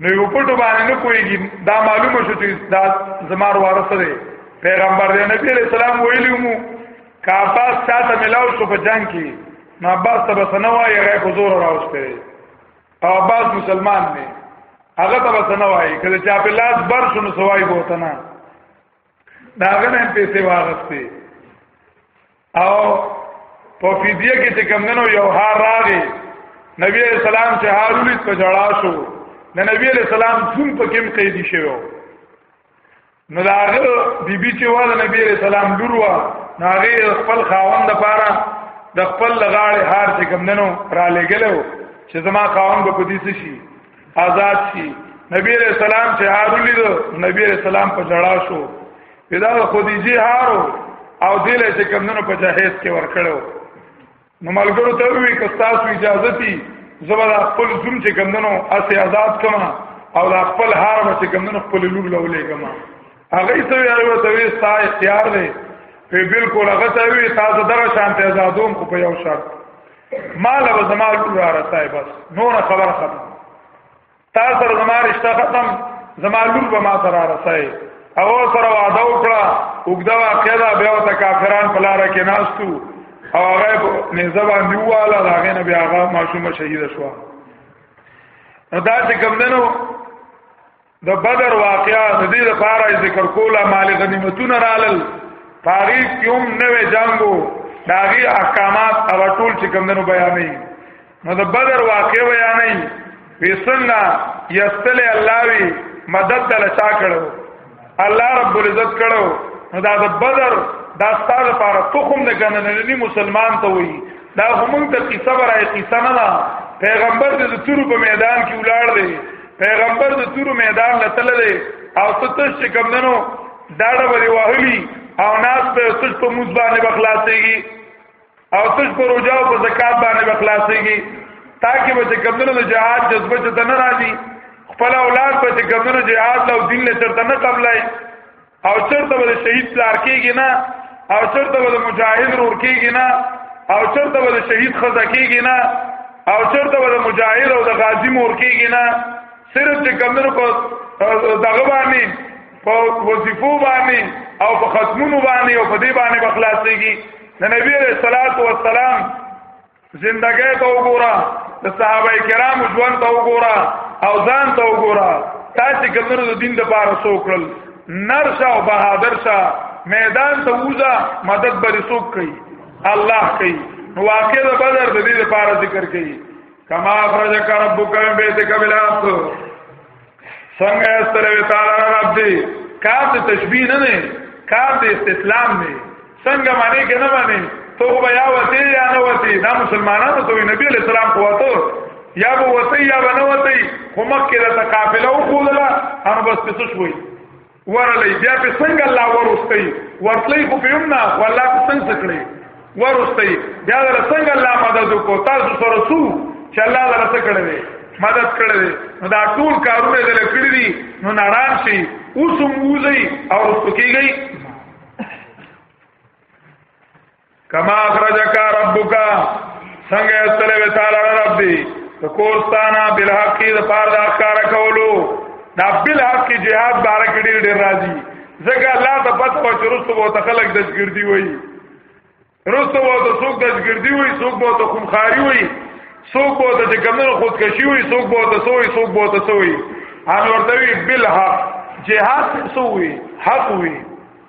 [SPEAKER 1] نو یو پټو باندې نه کویږي دا معلومه شو چې دا زمار وارث دی پیغمبر دی نبی علیہ السلام ویلی مو کعباس چاته ملاو شو په جنگ کې نو عباس ته بسنه وایي هغه په زور راوسته او عباس مسلمان دی هغه ته بسنه وایي کله چې په لاس بر شو نو سوای بوته نه دا غنه پیسې واغستې او په فدیه کې چې کمندنو یو هار راغی نبی علیہ السلام چې هارولید په جړا شو د نبی علیہ السلام څوم په کوم قیدی شوی نو دا هغه بیبي چې و د نبی علیہ السلام لور و هغه خپل خاوند لپاره د خپل غاړې هار چې کمندنو را لګلو چې زما خاوند به پدې شي آزاد شي نبی علیہ السلام چې هارولید نبی علیہ السلام په جړا شو دا خدیجه هارو او دله چې کمندونو په جهیز کې ورکړو نو ملګرو ته وی که تاسو اجازه تي زبر خپل زوم چې کمندونو اسه آزاد کما او دا خپل هار به چې کمندونو خپل لور لولې کما هغه ته یو ته وی ستا اختیار دی په بالکل هغه ته وی تاسو دغه شان ته آزادوم خو په یو شرط مال به زمال را رسای بس نور خبر ختم تا سره زما رشتہ ختم زما لور به ما سره رسای او سره وعده وکړه وګدا واقعا دا بیا ته کافران پلار کې ناشتو او هغه نه زبان دیواله دا غنه بیا هغه ماشومه شهید شو نو دا چې کوم دنو د بدر واقعا د دې لپاره ذکر کوله مال غنیمتونه رالل تاریخ کوم نوې جنگو داغي احکامات او ټول چې کوم دنو بیانې نو د بدر واقع بیانې وسنګا یستل الله وی مدد دل چا کړو الله رب العزت کړو نو دا د بدر دا ستاره لپاره تخم نه ګنننی مسلمان ته وی دا هم ته کی صبر ای کی سننا پیغمبر د تورو په میدان کې ولاړ دی پیغمبر د تورو میدان لتل دی او ستاسو چې کوم دنو داړه وری وهلی او ناس په څه په مزبانه بخلاصيږي او تش پر روجا او زکات باندې بخلاصيږي تاکي به کمنو د جهاد جذبه چې تنه راځي خپل اولاد به چې کمنو جهاد او دین له چرته نه قبلای او چرته به شهید پلار کېږي نه او چرته به مجاهد رور کېږي نه او چرته به شهید خزا کېږي نه او چرته به مجاهد او د غازی مور کېږي نه صرف چې کمنو په دغه باندې په وظیفو باندې او په ختمونو باندې او په دې باندې بخلاصيږي د نبی عليه الصلاه والسلام زندګۍ ته وګوره د صحابه کرامو ژوند ته وګوره او ځان ته وګوره تاسو کومر د دین د پاره سوکړل نر شاه او بهادر شاه میدان ته وځه مدد بری سوک کوي الله کوي نو واقع د بدر د دې لپاره ذکر کوي کما فرجک ربک من بیتک بالحق څنګه استلوي تعالی رب دې کار ته تشبیه نه نه کار ته استسلام نه څنګه معنی کنه معنی تو بیا وتی یا نه وتی دا مسلمانانو ته نبی علیہ السلام قوتو یا به وتی یا به نه وتی خو مکه د قافله او خودلا ان بس څه شوي ورلی بیا په څنګه الله ورستي ورتلی خو په یمنا والله په څنګه کړی ورستي بیا له څنګه الله مدد کو تاسو سره سو چې الله دره څه کړی مدد کړی نو دا ټول کارونه دل کړی دي نو ناران شي اوس موزي او رسو کیږي کما اخرجک ربک څنګه استلې و تعالی رب دی ته کورستانا بالحق د پار د اخکار کولو دا بالحق جهاد بارک ډیر ډیر راځي ځکه الله ته پته و چې رسو وو تخلق د ګردی وای رسو وو د سوق د ګردی وای سوق وو د خمخاری وای سوق وو د کمنو خودکشي وای سوق وو د سوې سوق وو د سوې ان ورته وی بالحق جهاد سوې حق وی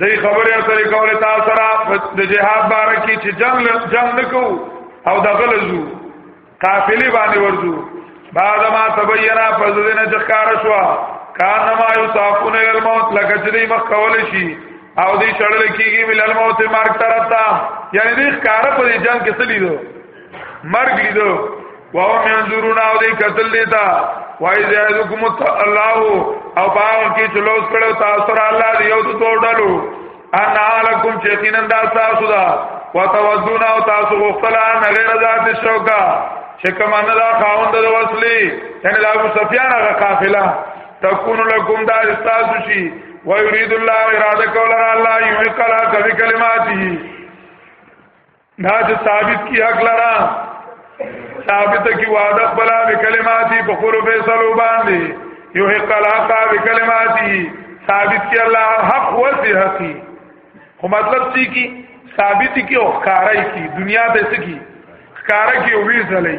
[SPEAKER 1] دې خبرې اترې کولې تاسو سره د جهاد باره کې چې جنگ جنگ نکو او د غلزو قافلې باندې ورځو بعد ما تبینا فزدنا جخار شو کان ما یصافون الموت لکه چې دې مخ کول شي او دې شړل کېږي مل الموت مرګ ترتا یعنی دې ښکارا په جنگ کې سلیدو مرګ لیدو واو منظورون او دې قتل دیتا وای زیادکم الله او باغ کې چلوس کړو تاسو را الله دی او تو ډلو ان علیکم چې کینن دا تاسو دا وتودون او تاسو غفلا نه غیر ذات شوکا چې کومه نه دا خاوند د وصلی یعنی دا ابو سفیان هغه قافله تكون لكم دار استاسو شي ويريد الله اراده کولا الله يحق لك بكلماته دا چې ثابت کی حق لرا ثابت کی وعده خپل به کلماتي په خپل فیصلو باندې یو حق الحق به کلماتي ثابت کی الله حق و صحت خو مطلب څه کی ثابت کی او ښکارای کی دنیا ته څه کی ښکارا کی او وی زلای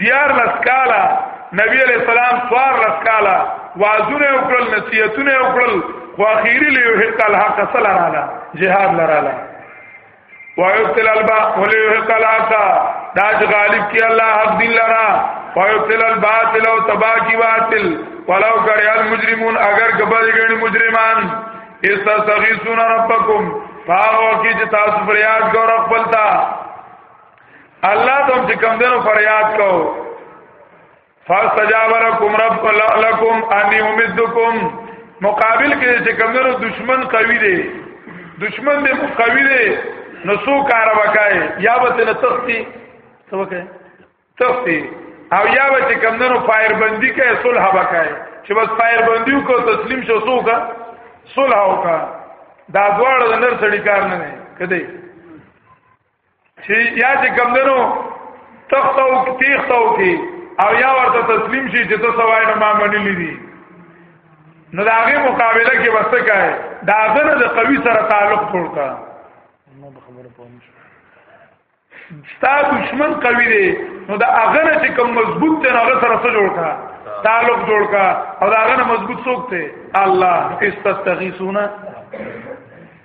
[SPEAKER 1] دیار لس کاله نبی علیہ السلام سوار لس کاله وازونه وکړل نصیحتونه وکړل خو اخیری له یو حق الحق صلی الله علیه جهاد لراله ويبتل البا وليحق الحق داج غالب کی الله حق دین لرا ويبتل الباطل او تبا کی باطل ولو کر المجرمون اگر کبل گن مجرمان استغیثون ربکم فاغو کی چې تاسو فریاد ګور خپلتا الله تم چې کم دنو فریاد کو فاستجاب لكم رب لكم اني امدكم مقابل کې چې کم دنو دشمن قوی دی دشمن دې قوی دی نو سو کار وکای یا به نه تختی څه وکای تختی او یا به چې کم دنو فایر بندي کوي صلح وکای چې بس فایر بندي کو تسلیم شو سو کا صلح وکا دا دواړه نر سړی کار نه نه کدی چې یا چې کمندنو تختو تختو کې او یا ورته تسلیم شي چې ته سوای نه ما منلې دي نو دا غي مقابله کې وسته کای دا غره د قوی سره تعلق جوړتا
[SPEAKER 2] نو به خبره پوه شو
[SPEAKER 1] ستا دشمن قوی دی نو دا غره چې کوم مضبوط دی هغه سره سره جوړتا تعلق جوړکا او دا غره مضبوط څوک دی الله استستغیثونا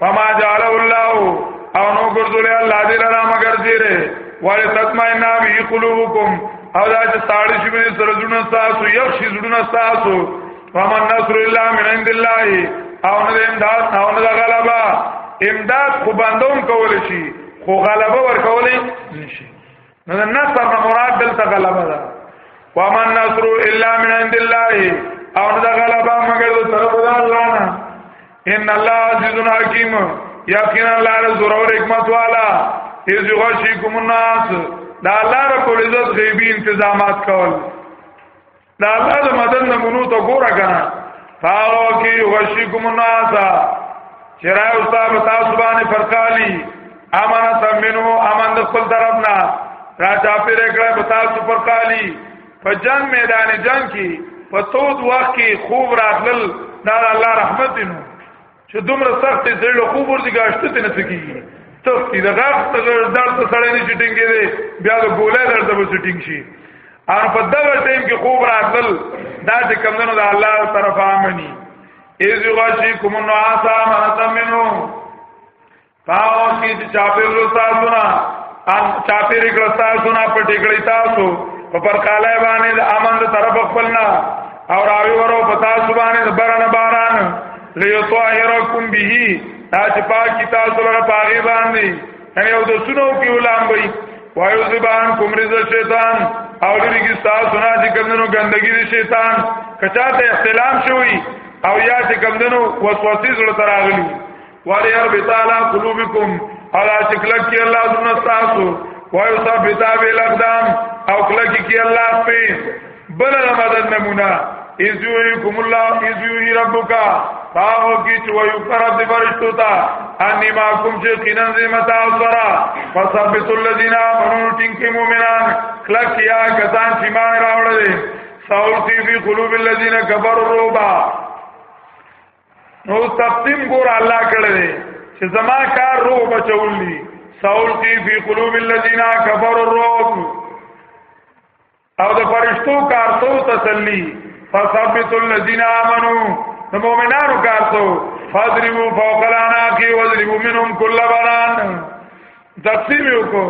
[SPEAKER 1] فما جعل الله او نو ګرځول الله دې لرا مگر دې ره ولی تطمئن بی قلوبکم او دا چې ساړی شي به سره جوړ تاسو یو شي جوړ تاسو فمن نصر الا من عند الله او نه امداد او نه غلبا امداد خو بندوم کول شي خو غلبه ور کول نشي نو د نصر نه مراد دلته غلبه ده وما النصر الا من عند الله او نه د غلبه مگر د طرف د الله نه ان الله عزیز حکیم یقینا الله رزور او حکمت والا ایز یغشیکم الناس دا الله رب العزت غیبی انتظامات کول دا الله د مدد نمونو ته ګوره کنه هغه کې غشیکم الناس چرای استاد تاسو باندې فرقالی امانت منو امان د خپل طرفنا را چا پیر کړه په تاسو فرقالی په جنگ میدان جنگ کې په تود وخت کې خوب راتلل دا الله رحمت نو چې دومره سخت یې سړی له خوب ورځي ګاشته ته نه سکیږي تختی د غاښ ته درد ته سړی نه چټینګې دی بیا د ګولای درد ته به چټینګ شي او په دغه ټیم کې خوب راتل دا چې کمدنو د الله طرف آمني ایز یغشی کوم نو آسا منتم منو تاو کی چې چاپیر لو تاسو نه ان چاپیر کړه تاسو نه پټی کړی تاسو په پر کاله باندې د امن د طرف خپلنا او راوی ورو په تاسو باندې د برن باران لیو طاهرکم به تاسو پاک کی تاسو لپاره پاغي باندې یعنی او د سونو کې ولام وي وایو زبان کوم رز شیطان او لري کی تاسو نه چې کمنو ګندګي دي شیطان کچا ته اختلام شوی او یا چې کمنو وسوسې زړه تراغلی ولی رب تعالی قلوبکم الا چکلک کی الله زمنا تاسو وایو ثابت بیل اقدام او کلک کی الله په بل مدد نمونه ازیوکم الله ازیوی ربک تاو کی چوی قرب دی فرشتو تا انی ما کوم چې قینن زی متا سرا فثبت الذین آمنوا تنک مومنان کلک یا کسان چې ما راوړل ساوتی فی قلوب الذین کفروا الرعب نو تقدیم ګور الله کړی چې زما کار روح بچول دي ساول کی فی قلوب الذین کفروا الرعب او د فرشتو کار تو تسلی فثبت الذین آمنو د مؤمنانو کار تو فضربوا فوق الاناق واضربوا منهم كل بنان تقسیم یو کو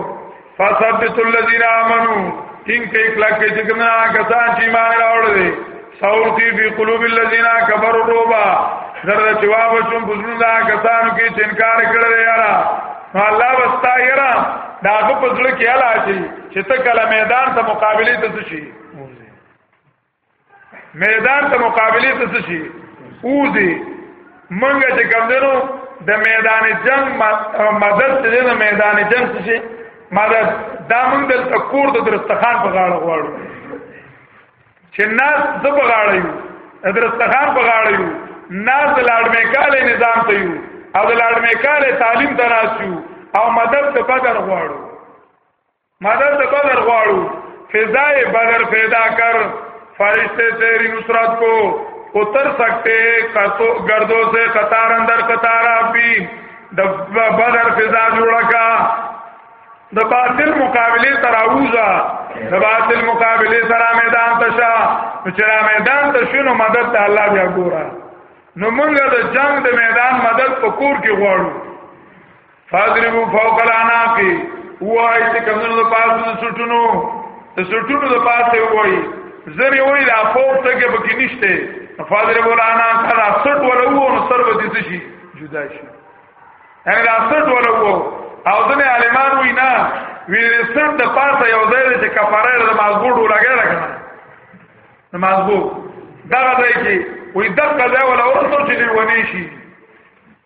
[SPEAKER 1] فثبت الذين امنوا ان کې اخلاق کې چې کومه کسان چې ایمان راوړل دي سورتی فی قلوب الذين كفروا الرعبا زرد جواب چون بزرگ دا کسانو کې چې انکار کړل یارا الله واستا یارا دا په پزړه کې الا چې چې ته کله میدان ته مقابله ته شي میدان ته مقابله ته شي اوزي منګه چې کم دنو د میدان جنگ مدد دې د میدان جنگ څه شي مدد دا موږ د کور د درستخان په غاړه غواړو چې ناس د په غاړه یو درستخان په غاړه یو ناس د لاډ میکاله نظام ته یو او د لاډ میکاله تعلیم ته ناس یو او مدد د بدر غواړو مدد د بدر غواړو فضای بدر پیدا کر فرشتے تیری نصرت کو اتر سکتے گردو سے قطار اندر قطار آپی د بدر فضا جوړه کا د باطل مقابله تراوزا د باطل مقابله سره میدان تشا چې را میدان ته شنو مدد ته الله بیا ګورا نو موږ د جنگ د میدان مدد په کور کې غواړو فاضربو فوق الاناقی وای چې کمنو د پاسو د سټونو د سټونو د پاسه وای زری وای لا فوق ته کې پکې نشته فاضربو الانا کلا سټ ولا وو نو سر به دې شي جدا شي هغه لا سټ ولا وو او ځنه عالمان وی نه وی سټ د پاسه یو ځای چې کفاره د مازګوډو لګی راکنه نمازګو دا ځای کې وې دغه ځای ولا ورته چې دی ونی شي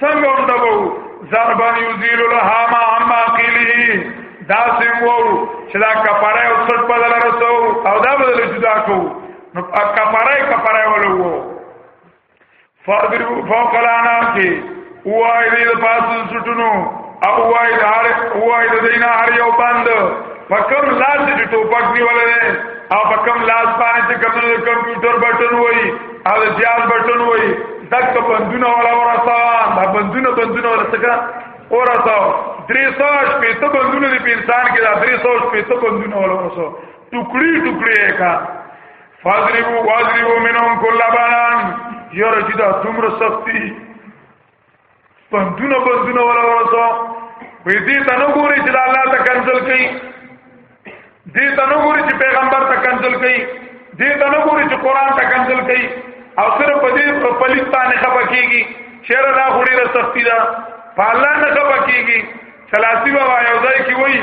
[SPEAKER 1] څنګه هم دبو ضربان یزیل لها ما عما قیله دا څنګه وو چې دا کفاره او څټ په دلاره سو او دا بدل جدا کو نو کفاره کفاره ولو وو فاضرب فوق لانا کی وای دې د پاسو سټونو او وای د هر وای د دینه هر یو باند پکم لاس چې ټوپک نیولې او پکم لاس باندې چې کوم کمپیوټر بٹن وای او زیاد بټن وای دک بندونه ولا ورسا دا بندونه بندونه ورسکا ورسا درې سو شپې ته بندونه دی په انسان کې دا درې سو شپې ته بندونه ولا ورسا ټوکړي ټوکړي کا فاضربو واضربو منهم کل بنان یاره چې دا څومره سختی پندونه بندونه ولا ورسو وې دې ته نه ګوري چې الله ته کنزل کوي دې ته نه ګوري چې پیغمبر ته کنزل کوي دې ته نه ګوري چې قران ته کنزل کوي او سره په دې په پلیستانه خپه کیږي شعر دا خوري د سختی دا په الله نه خپه کیږي سلاسی بابا یو ځای کې وایي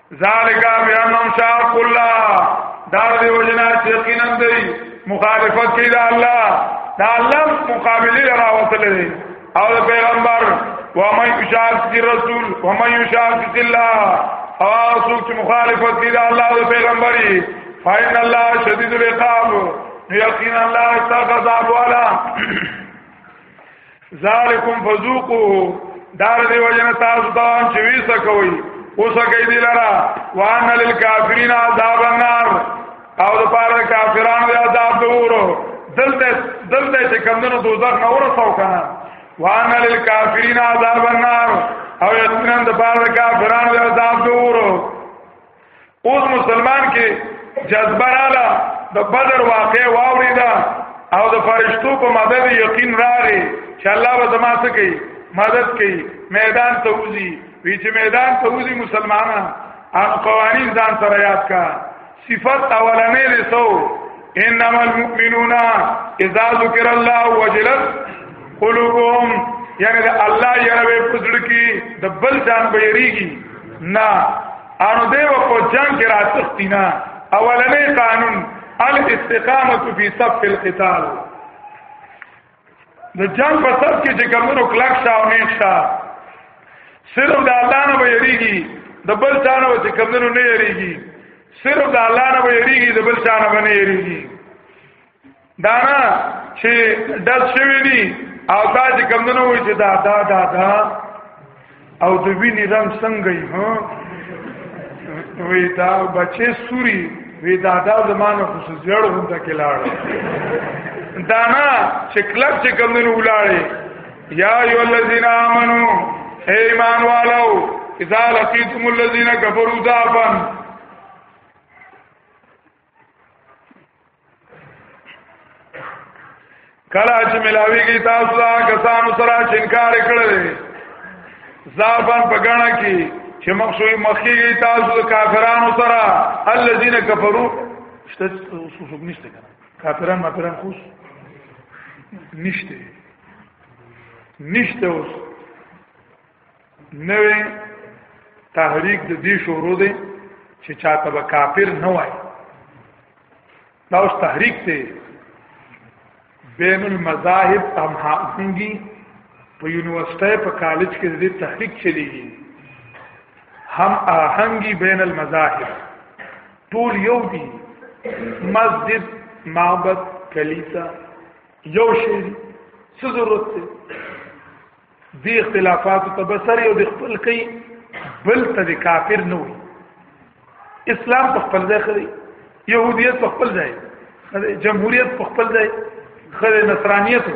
[SPEAKER 1] ذالک بیانهم شاق الله دا دی وجنا چې یقینا دی مخالفت کوي دا الله دا الله مقابله راوتل دی او پیغمبر و من یشاق الرسول و من یشاق الله او څوک چې مخالفت کوي دا الله او پیغمبري فإن الله شدید العقاب یقینا الله استغفر والا ذالکم فذوقوه دار دی وجنه تاسو ته چې ویسه کوي اوسه کوي دی لرا وان للکافرین عذاب النار او د پاره کافرانو د عذاب دورو دلته دلته چې کمندونو دوزخ نه ورساو کنه وان للکافرین عذاب النار او یقینا د پاره کافرانو د عذاب دورو اوس مسلمان کې جذبه رااله د بدر واقع واوري دا او د فرشتو په مدد یقین راغی چې الله به زما څه کوي مدد کوي میدان ته وځي وی چې میدان ته وځي مسلمانان ان قوانین ځان سره یاد کا صفت اولنې دې سو انما المؤمنون اذا ذکر الله وجلت قلوبهم یعنی د الله یره په پزړ کې د بل ځان به یریږي نه انو دیو په جنگ کې راځختی نه اولنې قانون الاستقامت فی صف القتال د جنگ په صف کې چې کومو کلک شاو نه شا صرف د الله نه ویریږي د بل چا نه چې کومو نه یریږي صرف د الله نه ویریږي د بل چا نه نه یریږي دا نه چې ډز شوی دی او دا چې کمونه وي چې دا دا دا دا او د وینې رنگ څنګه یې ها وی دا بچې سوري وی دا دا زمانه خو زیړ هوندا کې لاړ دا نه چې کلک چې کمونه ولاړې یا ایو الذین آمنو ایمان والو اذا لقیتم الذین کفروا ضعفا کله چې ملاوي کی تاسو دا کسانو سره چې انکار کړل ځابان پګړه کی چې مخشوي مخکي کی تاسو کافرانو سره الذين كفروا شته اوسوب نشته کنه کافران ماتران خوش نشته نشته اوس نوې تحریک د دې شروع دی چې چاته به کافر نه وای دا اوس تحریک ته بین المذاهب هم هانګي په یونیورسيټي په کالج کې د تحریک چلیږي هم آهنګي بین المذاهب ټول یو دي مسجد معبد کلیسا یو شی څه ضرورت دی دې اختلافات ته بسر یو د خپل کوي بل ته د کافر نه وي اسلام په خپل ځای خري يهوديت په خپل ځای جمهوریت په خپل ځای خره نصرانيت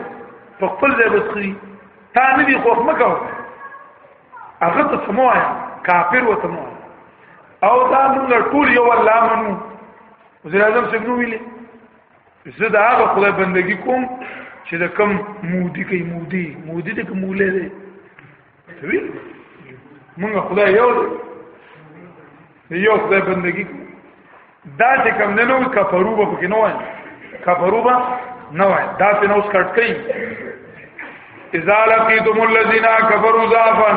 [SPEAKER 1] په خپل ځای بسخري تا نه دي خوښ مکو هغه ته سموایا کافر و تمو او دا موږ ټول یو الله منو وزیر اعظم څنګه ویلي زه د هغه خدای بندگی کوم چې د کم مودي کوي مودي مودي د کوم مولې دی وی موږ خدای یو دی یو خدای بندگی کوم دا چې کم نه نو کفرو به پکې نه وای کفرو به نه وای دا څه نو سکټ کوي اذا لقيتم الذين كفروا ضعفا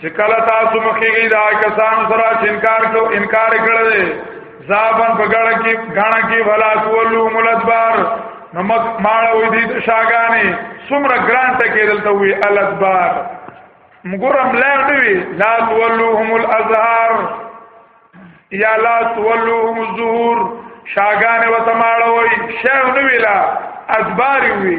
[SPEAKER 1] چې کله تاسو مخکېږي دا کسان سره چې انکار کو انکار کړل ځابن په ګړه کې غاڼه کې ولا تولو ملتبار نمک ماړه وې دي شاګانې سمره ګران ټکې دلته وې الادبار مګورم لا دوی لا تولوهم الازهار یا لا تولوهم الظهور شاګانې وته ماړه وې شاو نو ویلا ادبار وی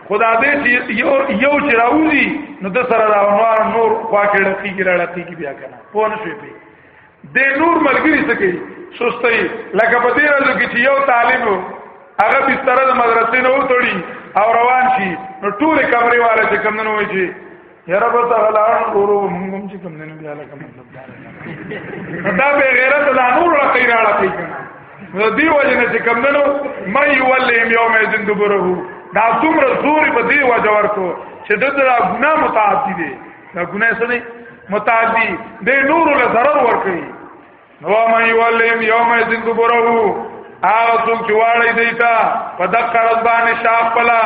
[SPEAKER 1] خدا دې چې یو یو چې راوځي نو د سره دا انوار نور خوا کې ډکی کې راړکی کې بیا کنه په نه شي پی د نور ملګری څه کوي سستي لکه په دې راځو کې چې یو طالب هغه بستر د مدرسې نه وټړي او روان شي نو ټول کمرې والا چې کم نه وایي یاره به ته غلاړ ورو موږ هم چې کوم نه بیا لکه مطلب دا دا به غیرت لا نور را کوي راړه کوي کنه دی وجه نه چې کوم نه مې یولهم یوم یذن دبره دا څومره زور په دی وجه ورکو چې د دې ګناه متعدی دي دا ګناه څه نه متعدی د نور له ضرر ور کوي نو مې ولیم یوم یذین دبره هغه څوک چې واړی دیتا په دقه رضبان شاف پلا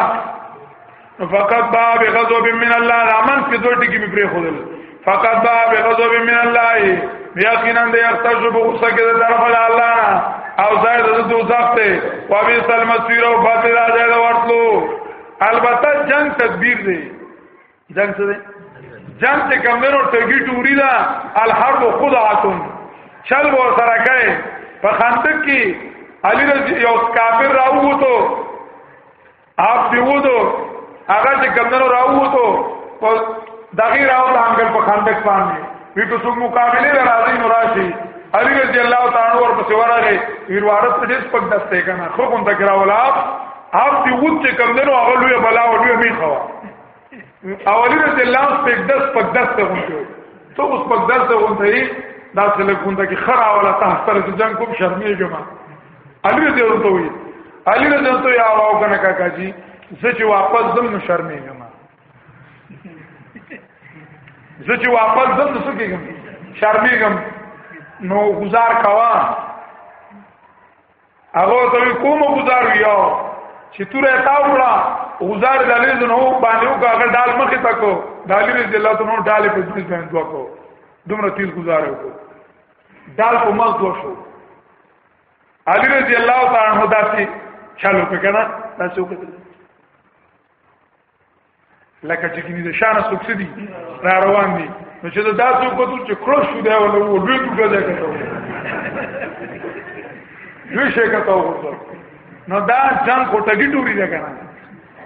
[SPEAKER 1] فقط با بغضب من الله رحمن کې دوه ټکی به پرې خودل فقط با بغضب من الله یقینا دې اختر شو غصه کې د طرف الله نه او ځای د دوزخ ته او به سلمسیر او فاتحه ځای ورتلو البته جنگ تدبیر دی جنگ څه دی جنگ ته کمنو ټګي ټوري دا الحرب خدعتون چل ور سره کوي په خندق کې علي رضی یو کافر راووتو اپ دیوودو هغه چې کمنو راووتو په دغه راو لاندې په خندق باندې وی په څوک مقابله راځي نو راشي علي رضی الله تعالی ور پسې ورغه ویروارت دې سپک دسته کنه خو کوم تکراولا اپ دیوود چې کمنو هغه لوی بلا او لوی میخوا اولی رضی الله عنه په دس په دس ته غونډه ته اوس په دس ته غونډه دا څه له غونډه کې خرا ولا تاسو سره چې جنگ کوم شرمې جمع علی رضی الله ته وی علی رضی الله ته یا واو کنه کاکا جی زه چې واپس زم نو شرمې جمع زه چې واپس زم نو سکه جمع شرمې جمع نو گزار کوا هغه ته کوم گزار یو چې توره تا وړه غزار د علی زنو باندې او هغه ډال مخې تکو د علی رضی الله تعالی ډال په دې باندې دوه کو دومره تیز گزار وکړو ډال په مخ دوه شو علی رضی الله تعالی عنہ داسې چالو په کنه داسې وکړه لکه چې کینې د شانه څوک دي را روان دي نو چې دا څوک کوته چې کړو شو دا ولا و لوی ټوټه ده کته لوی شي کته ورته نو دا ځان کو ټګي ټوري ده کنه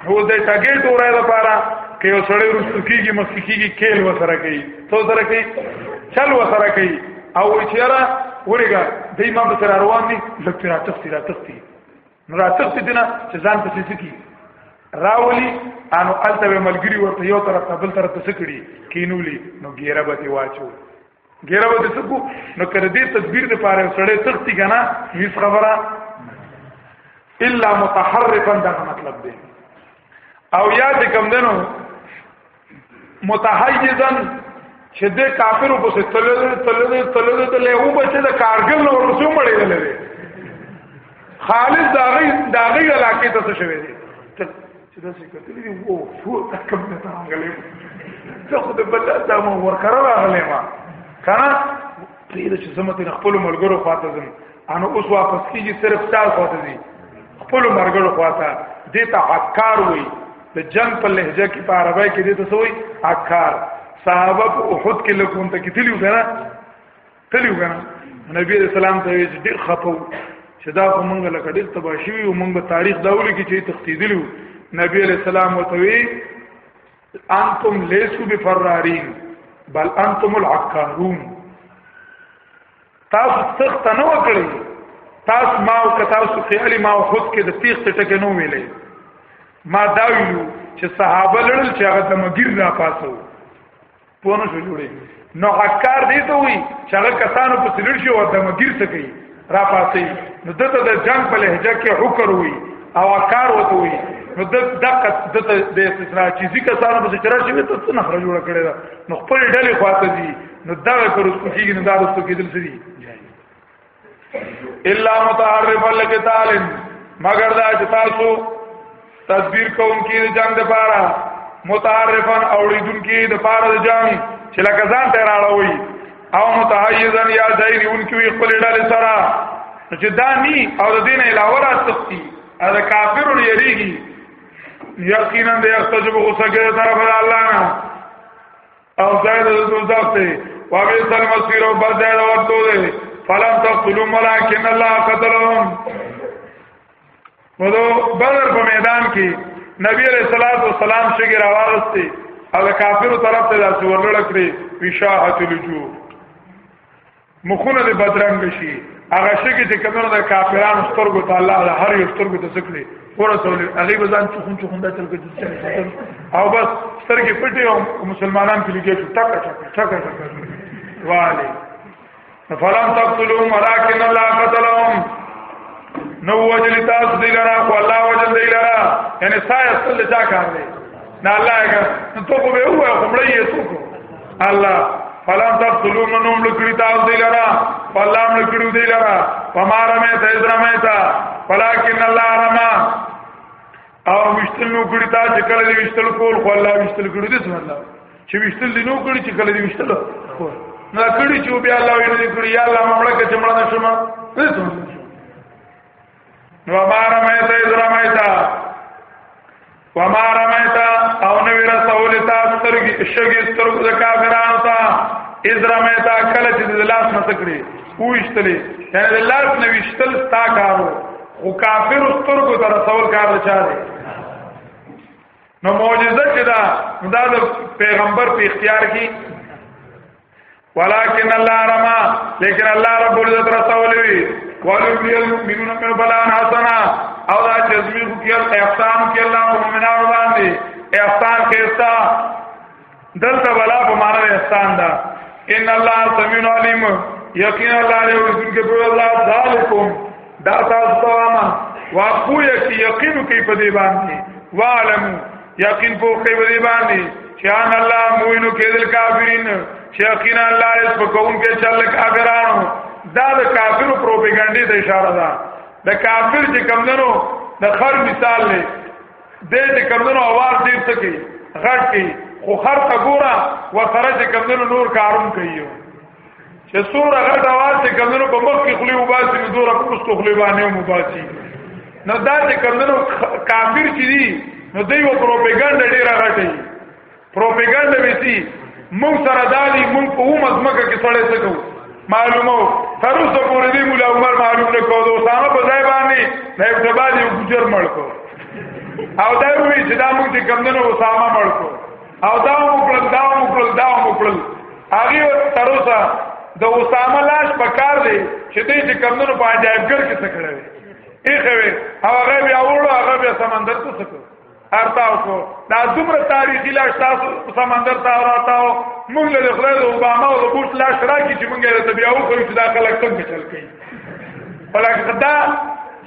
[SPEAKER 1] هو دې ټګي ټورای ده پاره کې یو سړی رسو کیږي مخکې کیږي کېل وسره کوي تو سره کوي چل وسره کوي او چیرې ورګه دې ما به سره روان دي لکه را تختی را تختی نو راتښتې دي نه چې ځان په څه کې راولي انو الته ملګری ورته یو طرف ته بل طرف ته سکړي کینولي نو ګیره به دی واچو ګیره به دی سکو نو کړه دې تدبیر د پاره سړې تختی کنه هیڅ خبره الا متحرفا دا مطلب دی او یاد کم دنو متحیزا چې د کافرو په څیر تل تل تل تل او بچي د کارګل نور په څیر مړې دلې خالص دا غي دا غي علاقې ته څه شوی دی چې دا څه کتلې دی وو فو تکم نه راغلې ته خو د بل دا مو ورکر راغلې ما کنه پرې چې زمته خپل ملګرو خواته زم انا اوس واپس کیږي صرف تاسو خواته دي خپل ملګرو خواته دې ته حقار وي د جنگ په لهجه کې په عربی کې دې ته سوې اکار صحابه په احد کې لکون ته کتلیو کنه تلیو کنه نبی رسول الله ته ویل ډیر خپو چې دا خو مونږ لکه ډیر تباشوي او مونږ په تاریخ داول کې چې تختیدلیو نبی علیہ السلام وتوی انتم لیسو بفرارین بل انتم العکارون تاسو تخت نه وکړي تاسو ما او که تاسو خیالي ما او خود کې د تخت ټکه نو ویلې ما دا ویلو چې صحابه لړل چې هغه د مګیر را پاسو پونه شو جوړي نو حکار دی ته وي چې هغه کسانو په سلړ شي او د مګیر څه کوي را پاسي نو دته د جنگ په لهجه کې حکر وي او حکار وته وي نو د دقه د استثناء چې ځکه سره به چرشي ته څه نه خرج جوړ کړي نو خپل ډلې خواته دي نو دا په رسو کېږي نو دا رسو کېدل څه دي الا متعرف لقتال مگر دا چې تاسو تدبیر کوم کې د جنگ د پاره متعرفن اوریدون کې د پاره د جنگ چې لکه ځان ته راړوي او متحیزن یا ځای نیون کې خپل ډلې سره چې دا ني او د دین علاوه را تختی او د کافرو یریږي یقینا د یختجب غصه کې طرف الله نه او زید رسول ذاته وابه سل مسیر او بد زید ورته ده فلم تقتلوا ولكن الله قتلهم نو بدر په میدان کې نبی علیہ الصلوۃ والسلام شګی راوغسته او کافرو طرف ته داسې ورلړ کړی وشاحت الجو مخونه دې بدرنګ شي هغه شګه چې کمنو د کافرانو سترګو ته الله د هر یو سترګو ته څکلي ورسول هغه بزان چخون چخون د تلګ او بس سترګې پټې او مسلمانان په لګي ټک ټک ټک ټک والي فلم تقتلهم ولكن الله قتلهم نو وجل تاسو دی لرا خو الله وجل دی لرا یعنی سایه څه لچا کار دی نه الله هغه ته په به وای خو مړی یې څوک الله فلم تقتلوا من هم لکړی تاسو دی لرا فلم لکړو دی لرا فمار مې ته ازرا مې تا ولکن الله رما او وشتل نو کړی تا چې کله دې وشتل کول خو الله وشتل کړی دې سم الله چې وشتل دې نو کړی چې کله دې وشتل خو نه کړی چې بیا الله ویني کړی یا الله مملکت چې مړه نشم دې سم نو ما رمیت از رمیت وما رمیت او نو رسول تا سترګي شګي سترګو د کافرانو ته از رمیت کله چې د لاس نه تکړي پوښتلې یعنی د لاس نه وشتل تا کارو خو کافر سترګو ته رسول کار نه چاره نو معجزه چې دا دا د پیغمبر په اختیار کې ولكن الله رما لیکن الله رب العزت رسولوی ولوی المؤمنون من بلان حسنا او دا جزمیو کی احسان کی الله مومنان باندې احسان کیسا دلته بلا په معنا احسان دا ان الله سميع عليم یقینا الله له رسول کې په الله ذالکم دا تاسو ته واما واپو یقین یقین کوي په دې باندې وعلم یقین په کوي په دې باندې چې ان الله موینو کېدل کافرین چې یقین الله اس په کوم کې چل کافرانو دا د کافرو پروپاګاندا ته اشاره ده د کافر چې کمندنو د خر مثال لې د دې کمندنو आवाज دې تکي غټ کې خو خر ته ګورا و سره چې کمندنو نور کاروم کوي چې سوره غټ आवाज چې کمنو په مخ کې خلی وباسي نو دوره پوسټ خلی باندې هم وباسي نو دا چې کمنو کافر چې دي نو دوی و پروپاګاندا ډیره غټي پروپاګاندا وسی مون سره دالي مون په هم ازمکه کې سړې سکو معلومو تر اوسه پورې دی مولا عمر معلوم نه کوو سامه په ځای باندې نه ابتبادي ګجر مړ کو او دا وی چې دا مونږ چې کمندونو اسامه مړ کو او دا وکړل دا وکړل دا وکړل هغه تر اوسه د اسامه لاش په کار دی چې دې چې کمونو په عجایبګر کې څه کړی ای خوي هغه بیا وړو هغه بیا سمندر ته څه کړو ارتاو کو دا دومره تاریخي لاش تاسو سمندر ته وراتاو موږ له خدای د اوباما او بوش لاش راکی چې موږ له بیا وکړو چې دا خلک څنګه چل کوي ولکه دا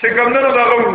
[SPEAKER 1] چې کمونو دا غوړو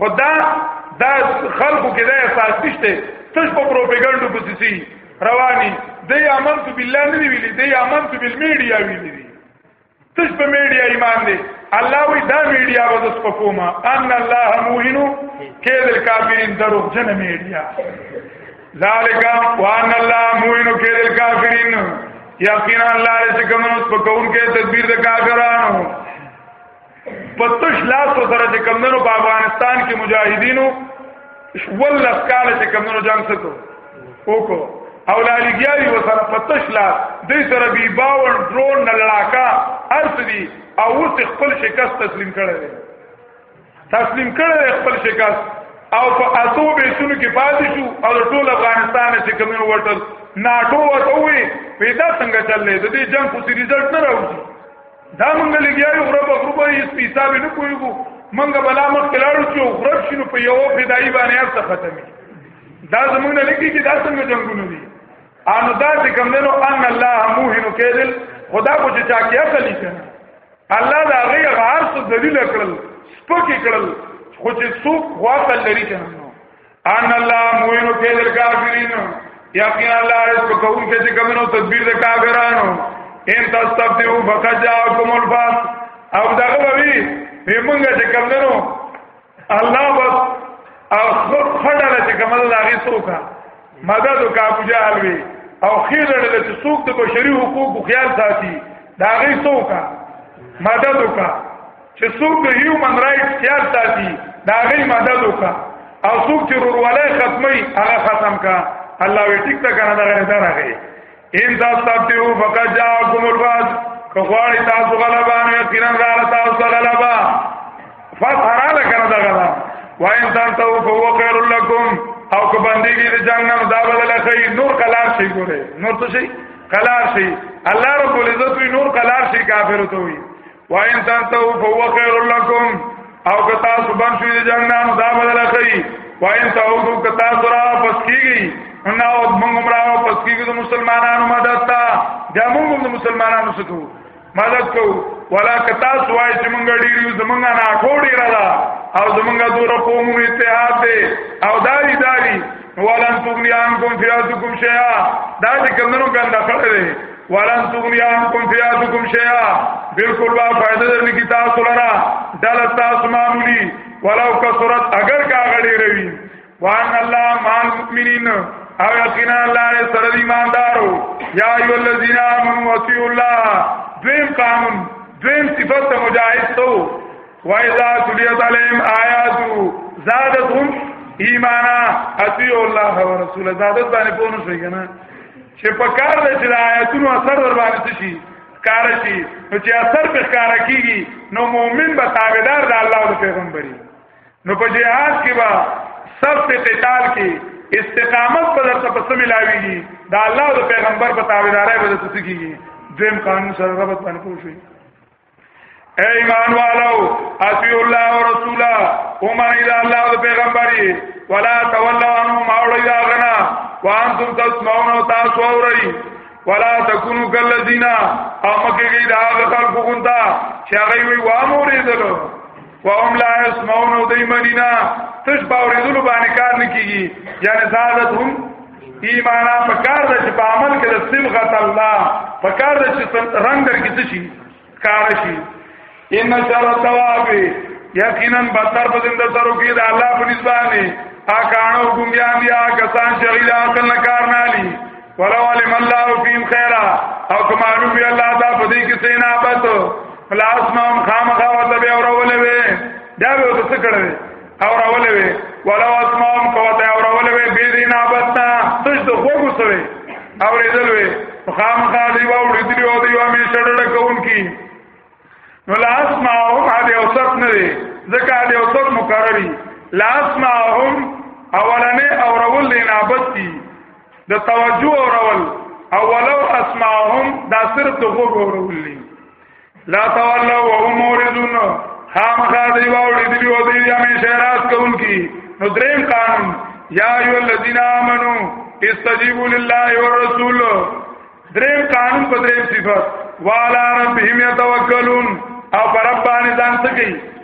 [SPEAKER 1] خدا دا خلقو کې دا احساس نشته تش په پروپاګاندا پسې سي رواني دی امن تو بالله نه ویلي دی امن تو بل میډیا ویلي دي تش په میډیا ایمان دی الله وی دا میډیا وځس په کومه ان الله موهینو کېد الکافرین درو جن میډیا ذالک وان الله موهینو کېد الکافرین یقینا الله دې کوم اوس په کون کې تدبیر د کافرانو پتوش لاسو سره چې کمندونو په افغانستان کې مجاهدینو ولس کال چې کمندونو جنگ سکو وکړو او لالیګیاوی وسره پتوش لاس دې سره بي باور ډرون نه لړاکا ارث دي او اوس خپل شکست تسلیم کړي تسلیم کړي خپل شکست او په اتو بیتونو کې پاتې شو او ټول افغانستان چې کمنو ورتل ناټو وته وي پیدا څنګه چللې د دې جنگ خو ريزلټ نه راوځي دا مونږ لګیا یو غره په غره یې سپیسابې نه کویږو مونږ بلا مخ کلاړو چې غره شنو په یو فدایي باندې هر څه ختمي دا زمونږ نه لګي چې دا څنګه جنگونه دي ان دا چې کوم نو ان الله موهن کېدل خدا کو چې چا کې عقل یې کنه الله دا غي غار څه ذلیل کړل سپکې کړل خو چې څوک واقع لري کنه ان الله موینو کید الکافرین یقین الله رزق کوم کې چې کومو تدبیر د کافرانو ان تستفتحو فقد جاءکم الفاس او دغه وی موږ چې کومو الله بس او خړل چې کومو لاغي سوکا مدد او کابو جهل وی او خیرل چې سوک د بشري حقوقو خیال ساتي دا غي سوکا مدد وکړه چې څوک د هیومن رائټس خیال ساتي دا غي مدد وکا او څوک چې ورولای ختمي هغه ختم کا الله وی ټیک تا کنه دا غره دا راغی ان تاسو تاسو فقط جاءکم الفاظ کغواړی تاسو غلبا نو یقینا را تاسو غلبا فطرا لکنه دا غلا وان تاسو فهو خير لكم او که بندګی د جهنم دا بدل خی نور کلار شي ګوره نور څه شي کلار شي الله رب العزت نور کلار شي کافر ته وي وان تنتهوا فهو خير لكم او که تاسو بند شوی د جنان دا بدل خي وان تعودوا که تاسو را پس کیږي نو او موږ عمره او پس کیږي د مسلمانانو مدد تا دا موږ د مسلمانانو سکو مدد کو ولا که تاسو وای چې موږ ډیرو زمونږ نه اټوډی را دا او زمونږ دور قوم اتحاد دی او داری داری ولن تغنی عنکم فیاتکم شیئا دا چې کمنو ګنده کړی ولن تغنی عنکم فیاتکم شیئا بالکل با فائدہ درنی کی تاسو لرا دل تاسو معمولی ولو کثرت اگر کا غړي روي وان الله مال مؤمنین او یقینا الله سره ایماندارو یا ایو الذین آمنوا اطیعوا الله دویم قانون دویم صفت مجاهد تو وایذا تلیت علیهم آیاتو زادتهم ایمانا اطیعوا الله ورسوله زادت باندې پونه شي کنه چې په کار د چې د آیاتونو اثر ور باندې شي کار شي نو چې اثر په کار کیږي نو مؤمن به تابعدار د الله او پیغمبري نو په جهاد کې با سب په قتال کې استقامت په درته پس ملاويږي دا الله او پیغمبر په تابعداري به تاسو کیږي دویم قانون سره ربط باندې پوښوي اے ایمان والو اطیع الله او رسولا عمر الى الله او پیغمبري ولا تولوا عنه ماولی دا غنا وانتم تسمعون او تاسو اوري ولا تکونو کلذینا او مکه گئی دا خلق غوندا چې هغه وی وامورې دلو وهم لا يسمعون او دای مدینه تش باورې دلو باندې کار نکېږي یعنی سعادت هم ایمان په کار د چې په عمل کې د صبغت الله په کار د چې رنگ در کې شي کار شي ان شر ثواب یقینا بدتر په زنده سره کې د الله په نسبانه تا کانو ګمیان دي کسان چې غیر عقل نه کار نه لي ولو علم الله فيهم خيرا او کما نو بي الله دا په دې کې سینا پاتو پلاس ما هم خامخا وته به اورولې وې دا به وته څه کړې او راولې وي ولا اسمام کوته او راولې وي بي دي نه بستا تج د خوګو سره او رېدل وي خام خالي و وړي دي او دی امي شړل کون کی نو لا اسمعهم هذه اوسط نه دي ځکه هذه اوسط مقرري لا اسمعهم اولنې او راول دي نه بستی د توجه او راول اولو اسمعهم دا صرف د خوګو راول دي لا تولوا وهم موردون خامخا دی واوړي دی او دی یې شهرات کول کی نو دریم قانون یا ایو الذین آمنو استجیبوا لله والرسول دریم قانون په دریم صفات والا ربهم یتوکلون او پر رب باندې ځان سکی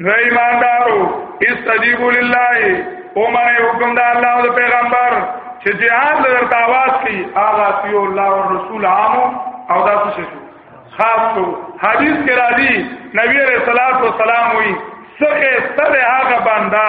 [SPEAKER 1] نو ایماندارو استجیبوا لله او معنی حکم د الله او پیغمبر چې جهاد لر تاواز کی هغه سی الله او رسول عام او داسې شي خاص شو حدیث کې راځي نبی رسول الله صلی الله علیه وسلم وی سخه سره هغه بنده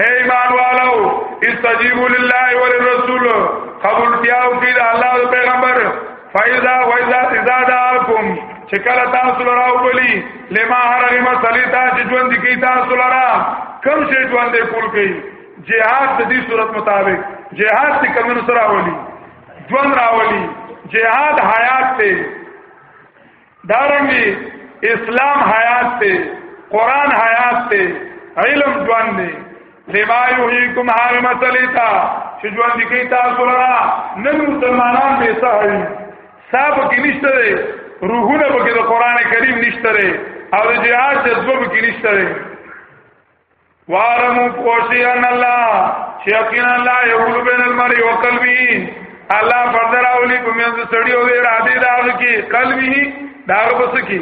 [SPEAKER 1] اے ایمان والو استجیبوا لله وللرسول قبول کیاو کی دا الله او پیغمبر فایذا وایذا اذا دعاکم چې کله تاسو لرا وبلی لما هرغه مسلې ته چې ژوند کی تاسو لرا کم شي ژوند کول کی جهاد د دې صورت مطابق جهاد چې کمنو سره راولي ژوند راولي جهاد حیات ته دارنګي اسلام حیات ته قران حیات ته علم ژوند دی لما یحییکم حرم تلیتا چې ژوند دي کوي تاسو لرا نن مسلمانان به سهل صاحب کې نشته دی روحونه به د قران کریم نشته دی او د جهاد جذبه به کې نشته دی وعلموا قوسی ان الله شیقین الله یقول بین المرء وقلبه الله فردر اولی په منځ سړی او اراده داغ کی قلبه داغ بس کی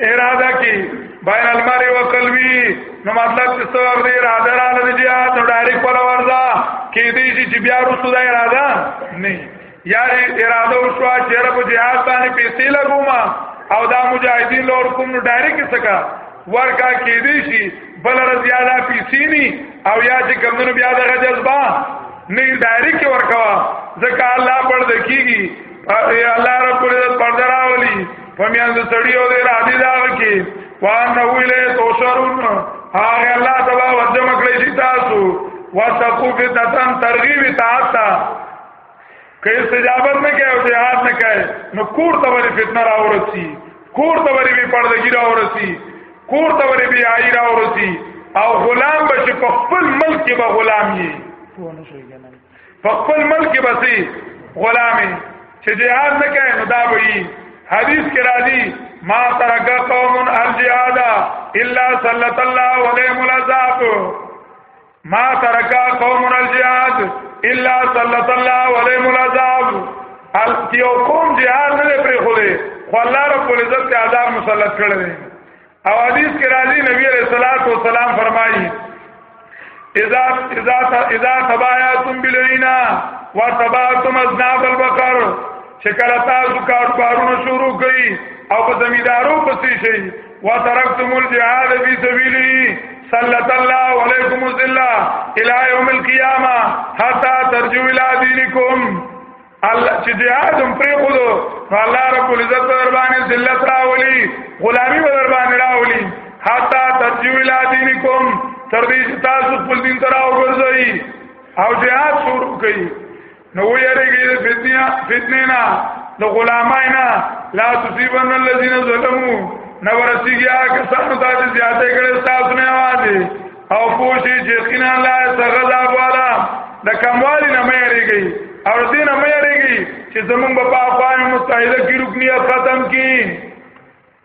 [SPEAKER 1] اراده کی بین المرء وقلبه نو مطلب چې څو وخت اراده را لږه نو ډایرک پر ورځه کې دې چې بیا رسول اراده نه یاره اراده وشو چې رب جهاد باندې پیسې لګوما او دا مجاهدین لور کوم نو ډایرک سکا ورکا کې دي شي بل رضیاله پیسې ني او یا چې کمونو بیا د جذبه نه ډایرک ورکوا ځکه الله پړ دکېږي الله رب دې پردر راولي فمیاند سړی او دې را دي دا کې وان نو ویلې توشرون هغه الله تبارک وتعالى چې تاسو واسقو فتنه ترغیب تاسو که استجابت نه کوي او جهاد نه کوي نو کور ته ورې فتنه راورسي کور ته ورې بي پردګي راورسي کور ته ورې بي آی راورسي او غلام بشي په خپل ملک کې به غلام وي په خپل ملک کې بسي غلام چې جهاد نه کوي نو دا وي حدیث کې راځي ما ترک قوم الجهاد الا صلی الله علیه وسلم ما ترکا قوم الجهاد الا صلت الله علیهم العذاب الکیو قوم جهاد نه پرې خوله خو الله رب العزت ته عذاب مسلط کړی او حدیث کې راځي نبی علیہ الصلوۃ والسلام فرمایي اذا اذا اذا تبايعتم بالعينا وتبعتم اذناب البقر شکل تاسو کاروبارونه شروع کړئ او په زمیدارو پسې شئ وترکتم الجهاد فی سبیلی صلت الله علیکم الذلہ الی یوم القیامه حتا ترجو الی دینکم الله چې جهاد هم پرې خو نو الله رب العزت در باندې ذلت راولي غلامی در باندې راولي حتا ترجو الی دینکم تر دې چې تاسو خپل دین ته راوګرځئ او جهاد شروع کړئ نو ویریږي د فتنه فتنه نه د غلامای نه لا تصيبن الذين ظلموا نو ورسیږي هغه کسانو ته چې زیاته کړي تاسو نه واځي او پوښي چې کنا لا سغلا والا د کموالی نه مې ریږي او دې نه مې ریږي چې زمونږ په پاپانو مستعده کې رکنیت ختم کړي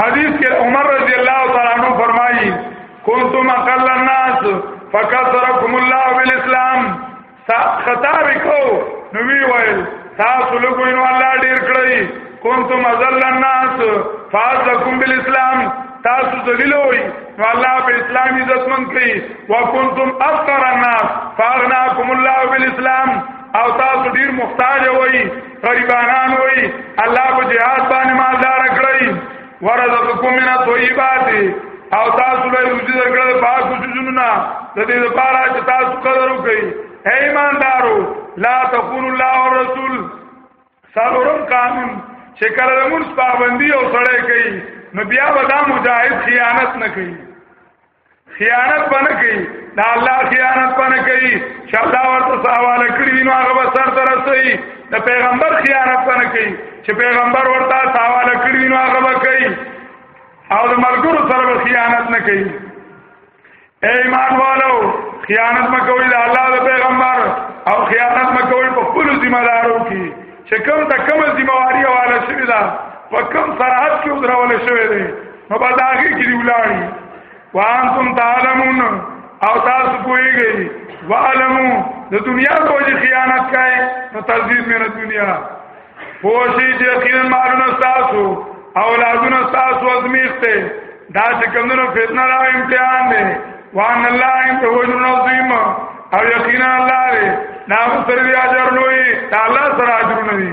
[SPEAKER 1] حدیث کې عمر رضی الله تعالی عنہ فرمایي کنتم اقل الناس فکثرکم الله بالاسلام خطا وکاو نو وی ویل تاسو له کوینو الله ډیر کړی کنتم ازل الناس فازکم بالاسلام تاسو ذلیل وي نو الله په اسلام عزت من کوي وکنتم اکثر الناس فاغناکم الله بالاسلام او تاسو ډیر محتاج وي غریبانان وای الله په جهاد باندې مالدار کړی ورزقکم من الطيبات او تاسو له روزي درکړل پاک سوزونه د دې لپاره چې تاسو قدر وکړئ اے ایماندارو لا تقول الله والرسول سالورم قانون چې کله موږ پابندي او سړی کوي نو بیا ودا مجاهد خیانت نه کوي خیانت باندې کوي دا الله خیانت باندې کوي چې الله ورته سوال کړی نو هغه به سر ته رسي د پیغمبر خیانت باندې کوي چې پیغمبر ورته سوال کړی نو هغه به کوي او د ملګرو سره به خیانت نه کوي اے ایمان والو خیانت مکوئ د الله د پیغمبر او خیانت مکوئ په خپل ذمہ دارو کې چې کوم د کوم ذمہواری حواله شوی دا په کوم سرحد کې ودرول شوی دی نو په داږي کې دی ولاړی وانتم تعلمون او تاسو پوهیږئ وعلمو د دنیا د وجه خیانت کای نو تزید مې نه دنیا پوښی چې یقینا مالونه تاسو اولادونه تاسو ازمیخته دا چې کمونو فتنه را امتحان دی وان الله ان ته وجر عظیم او یقینا الله دې دا سره دی اجر لوی تعالی سره اجر نه دی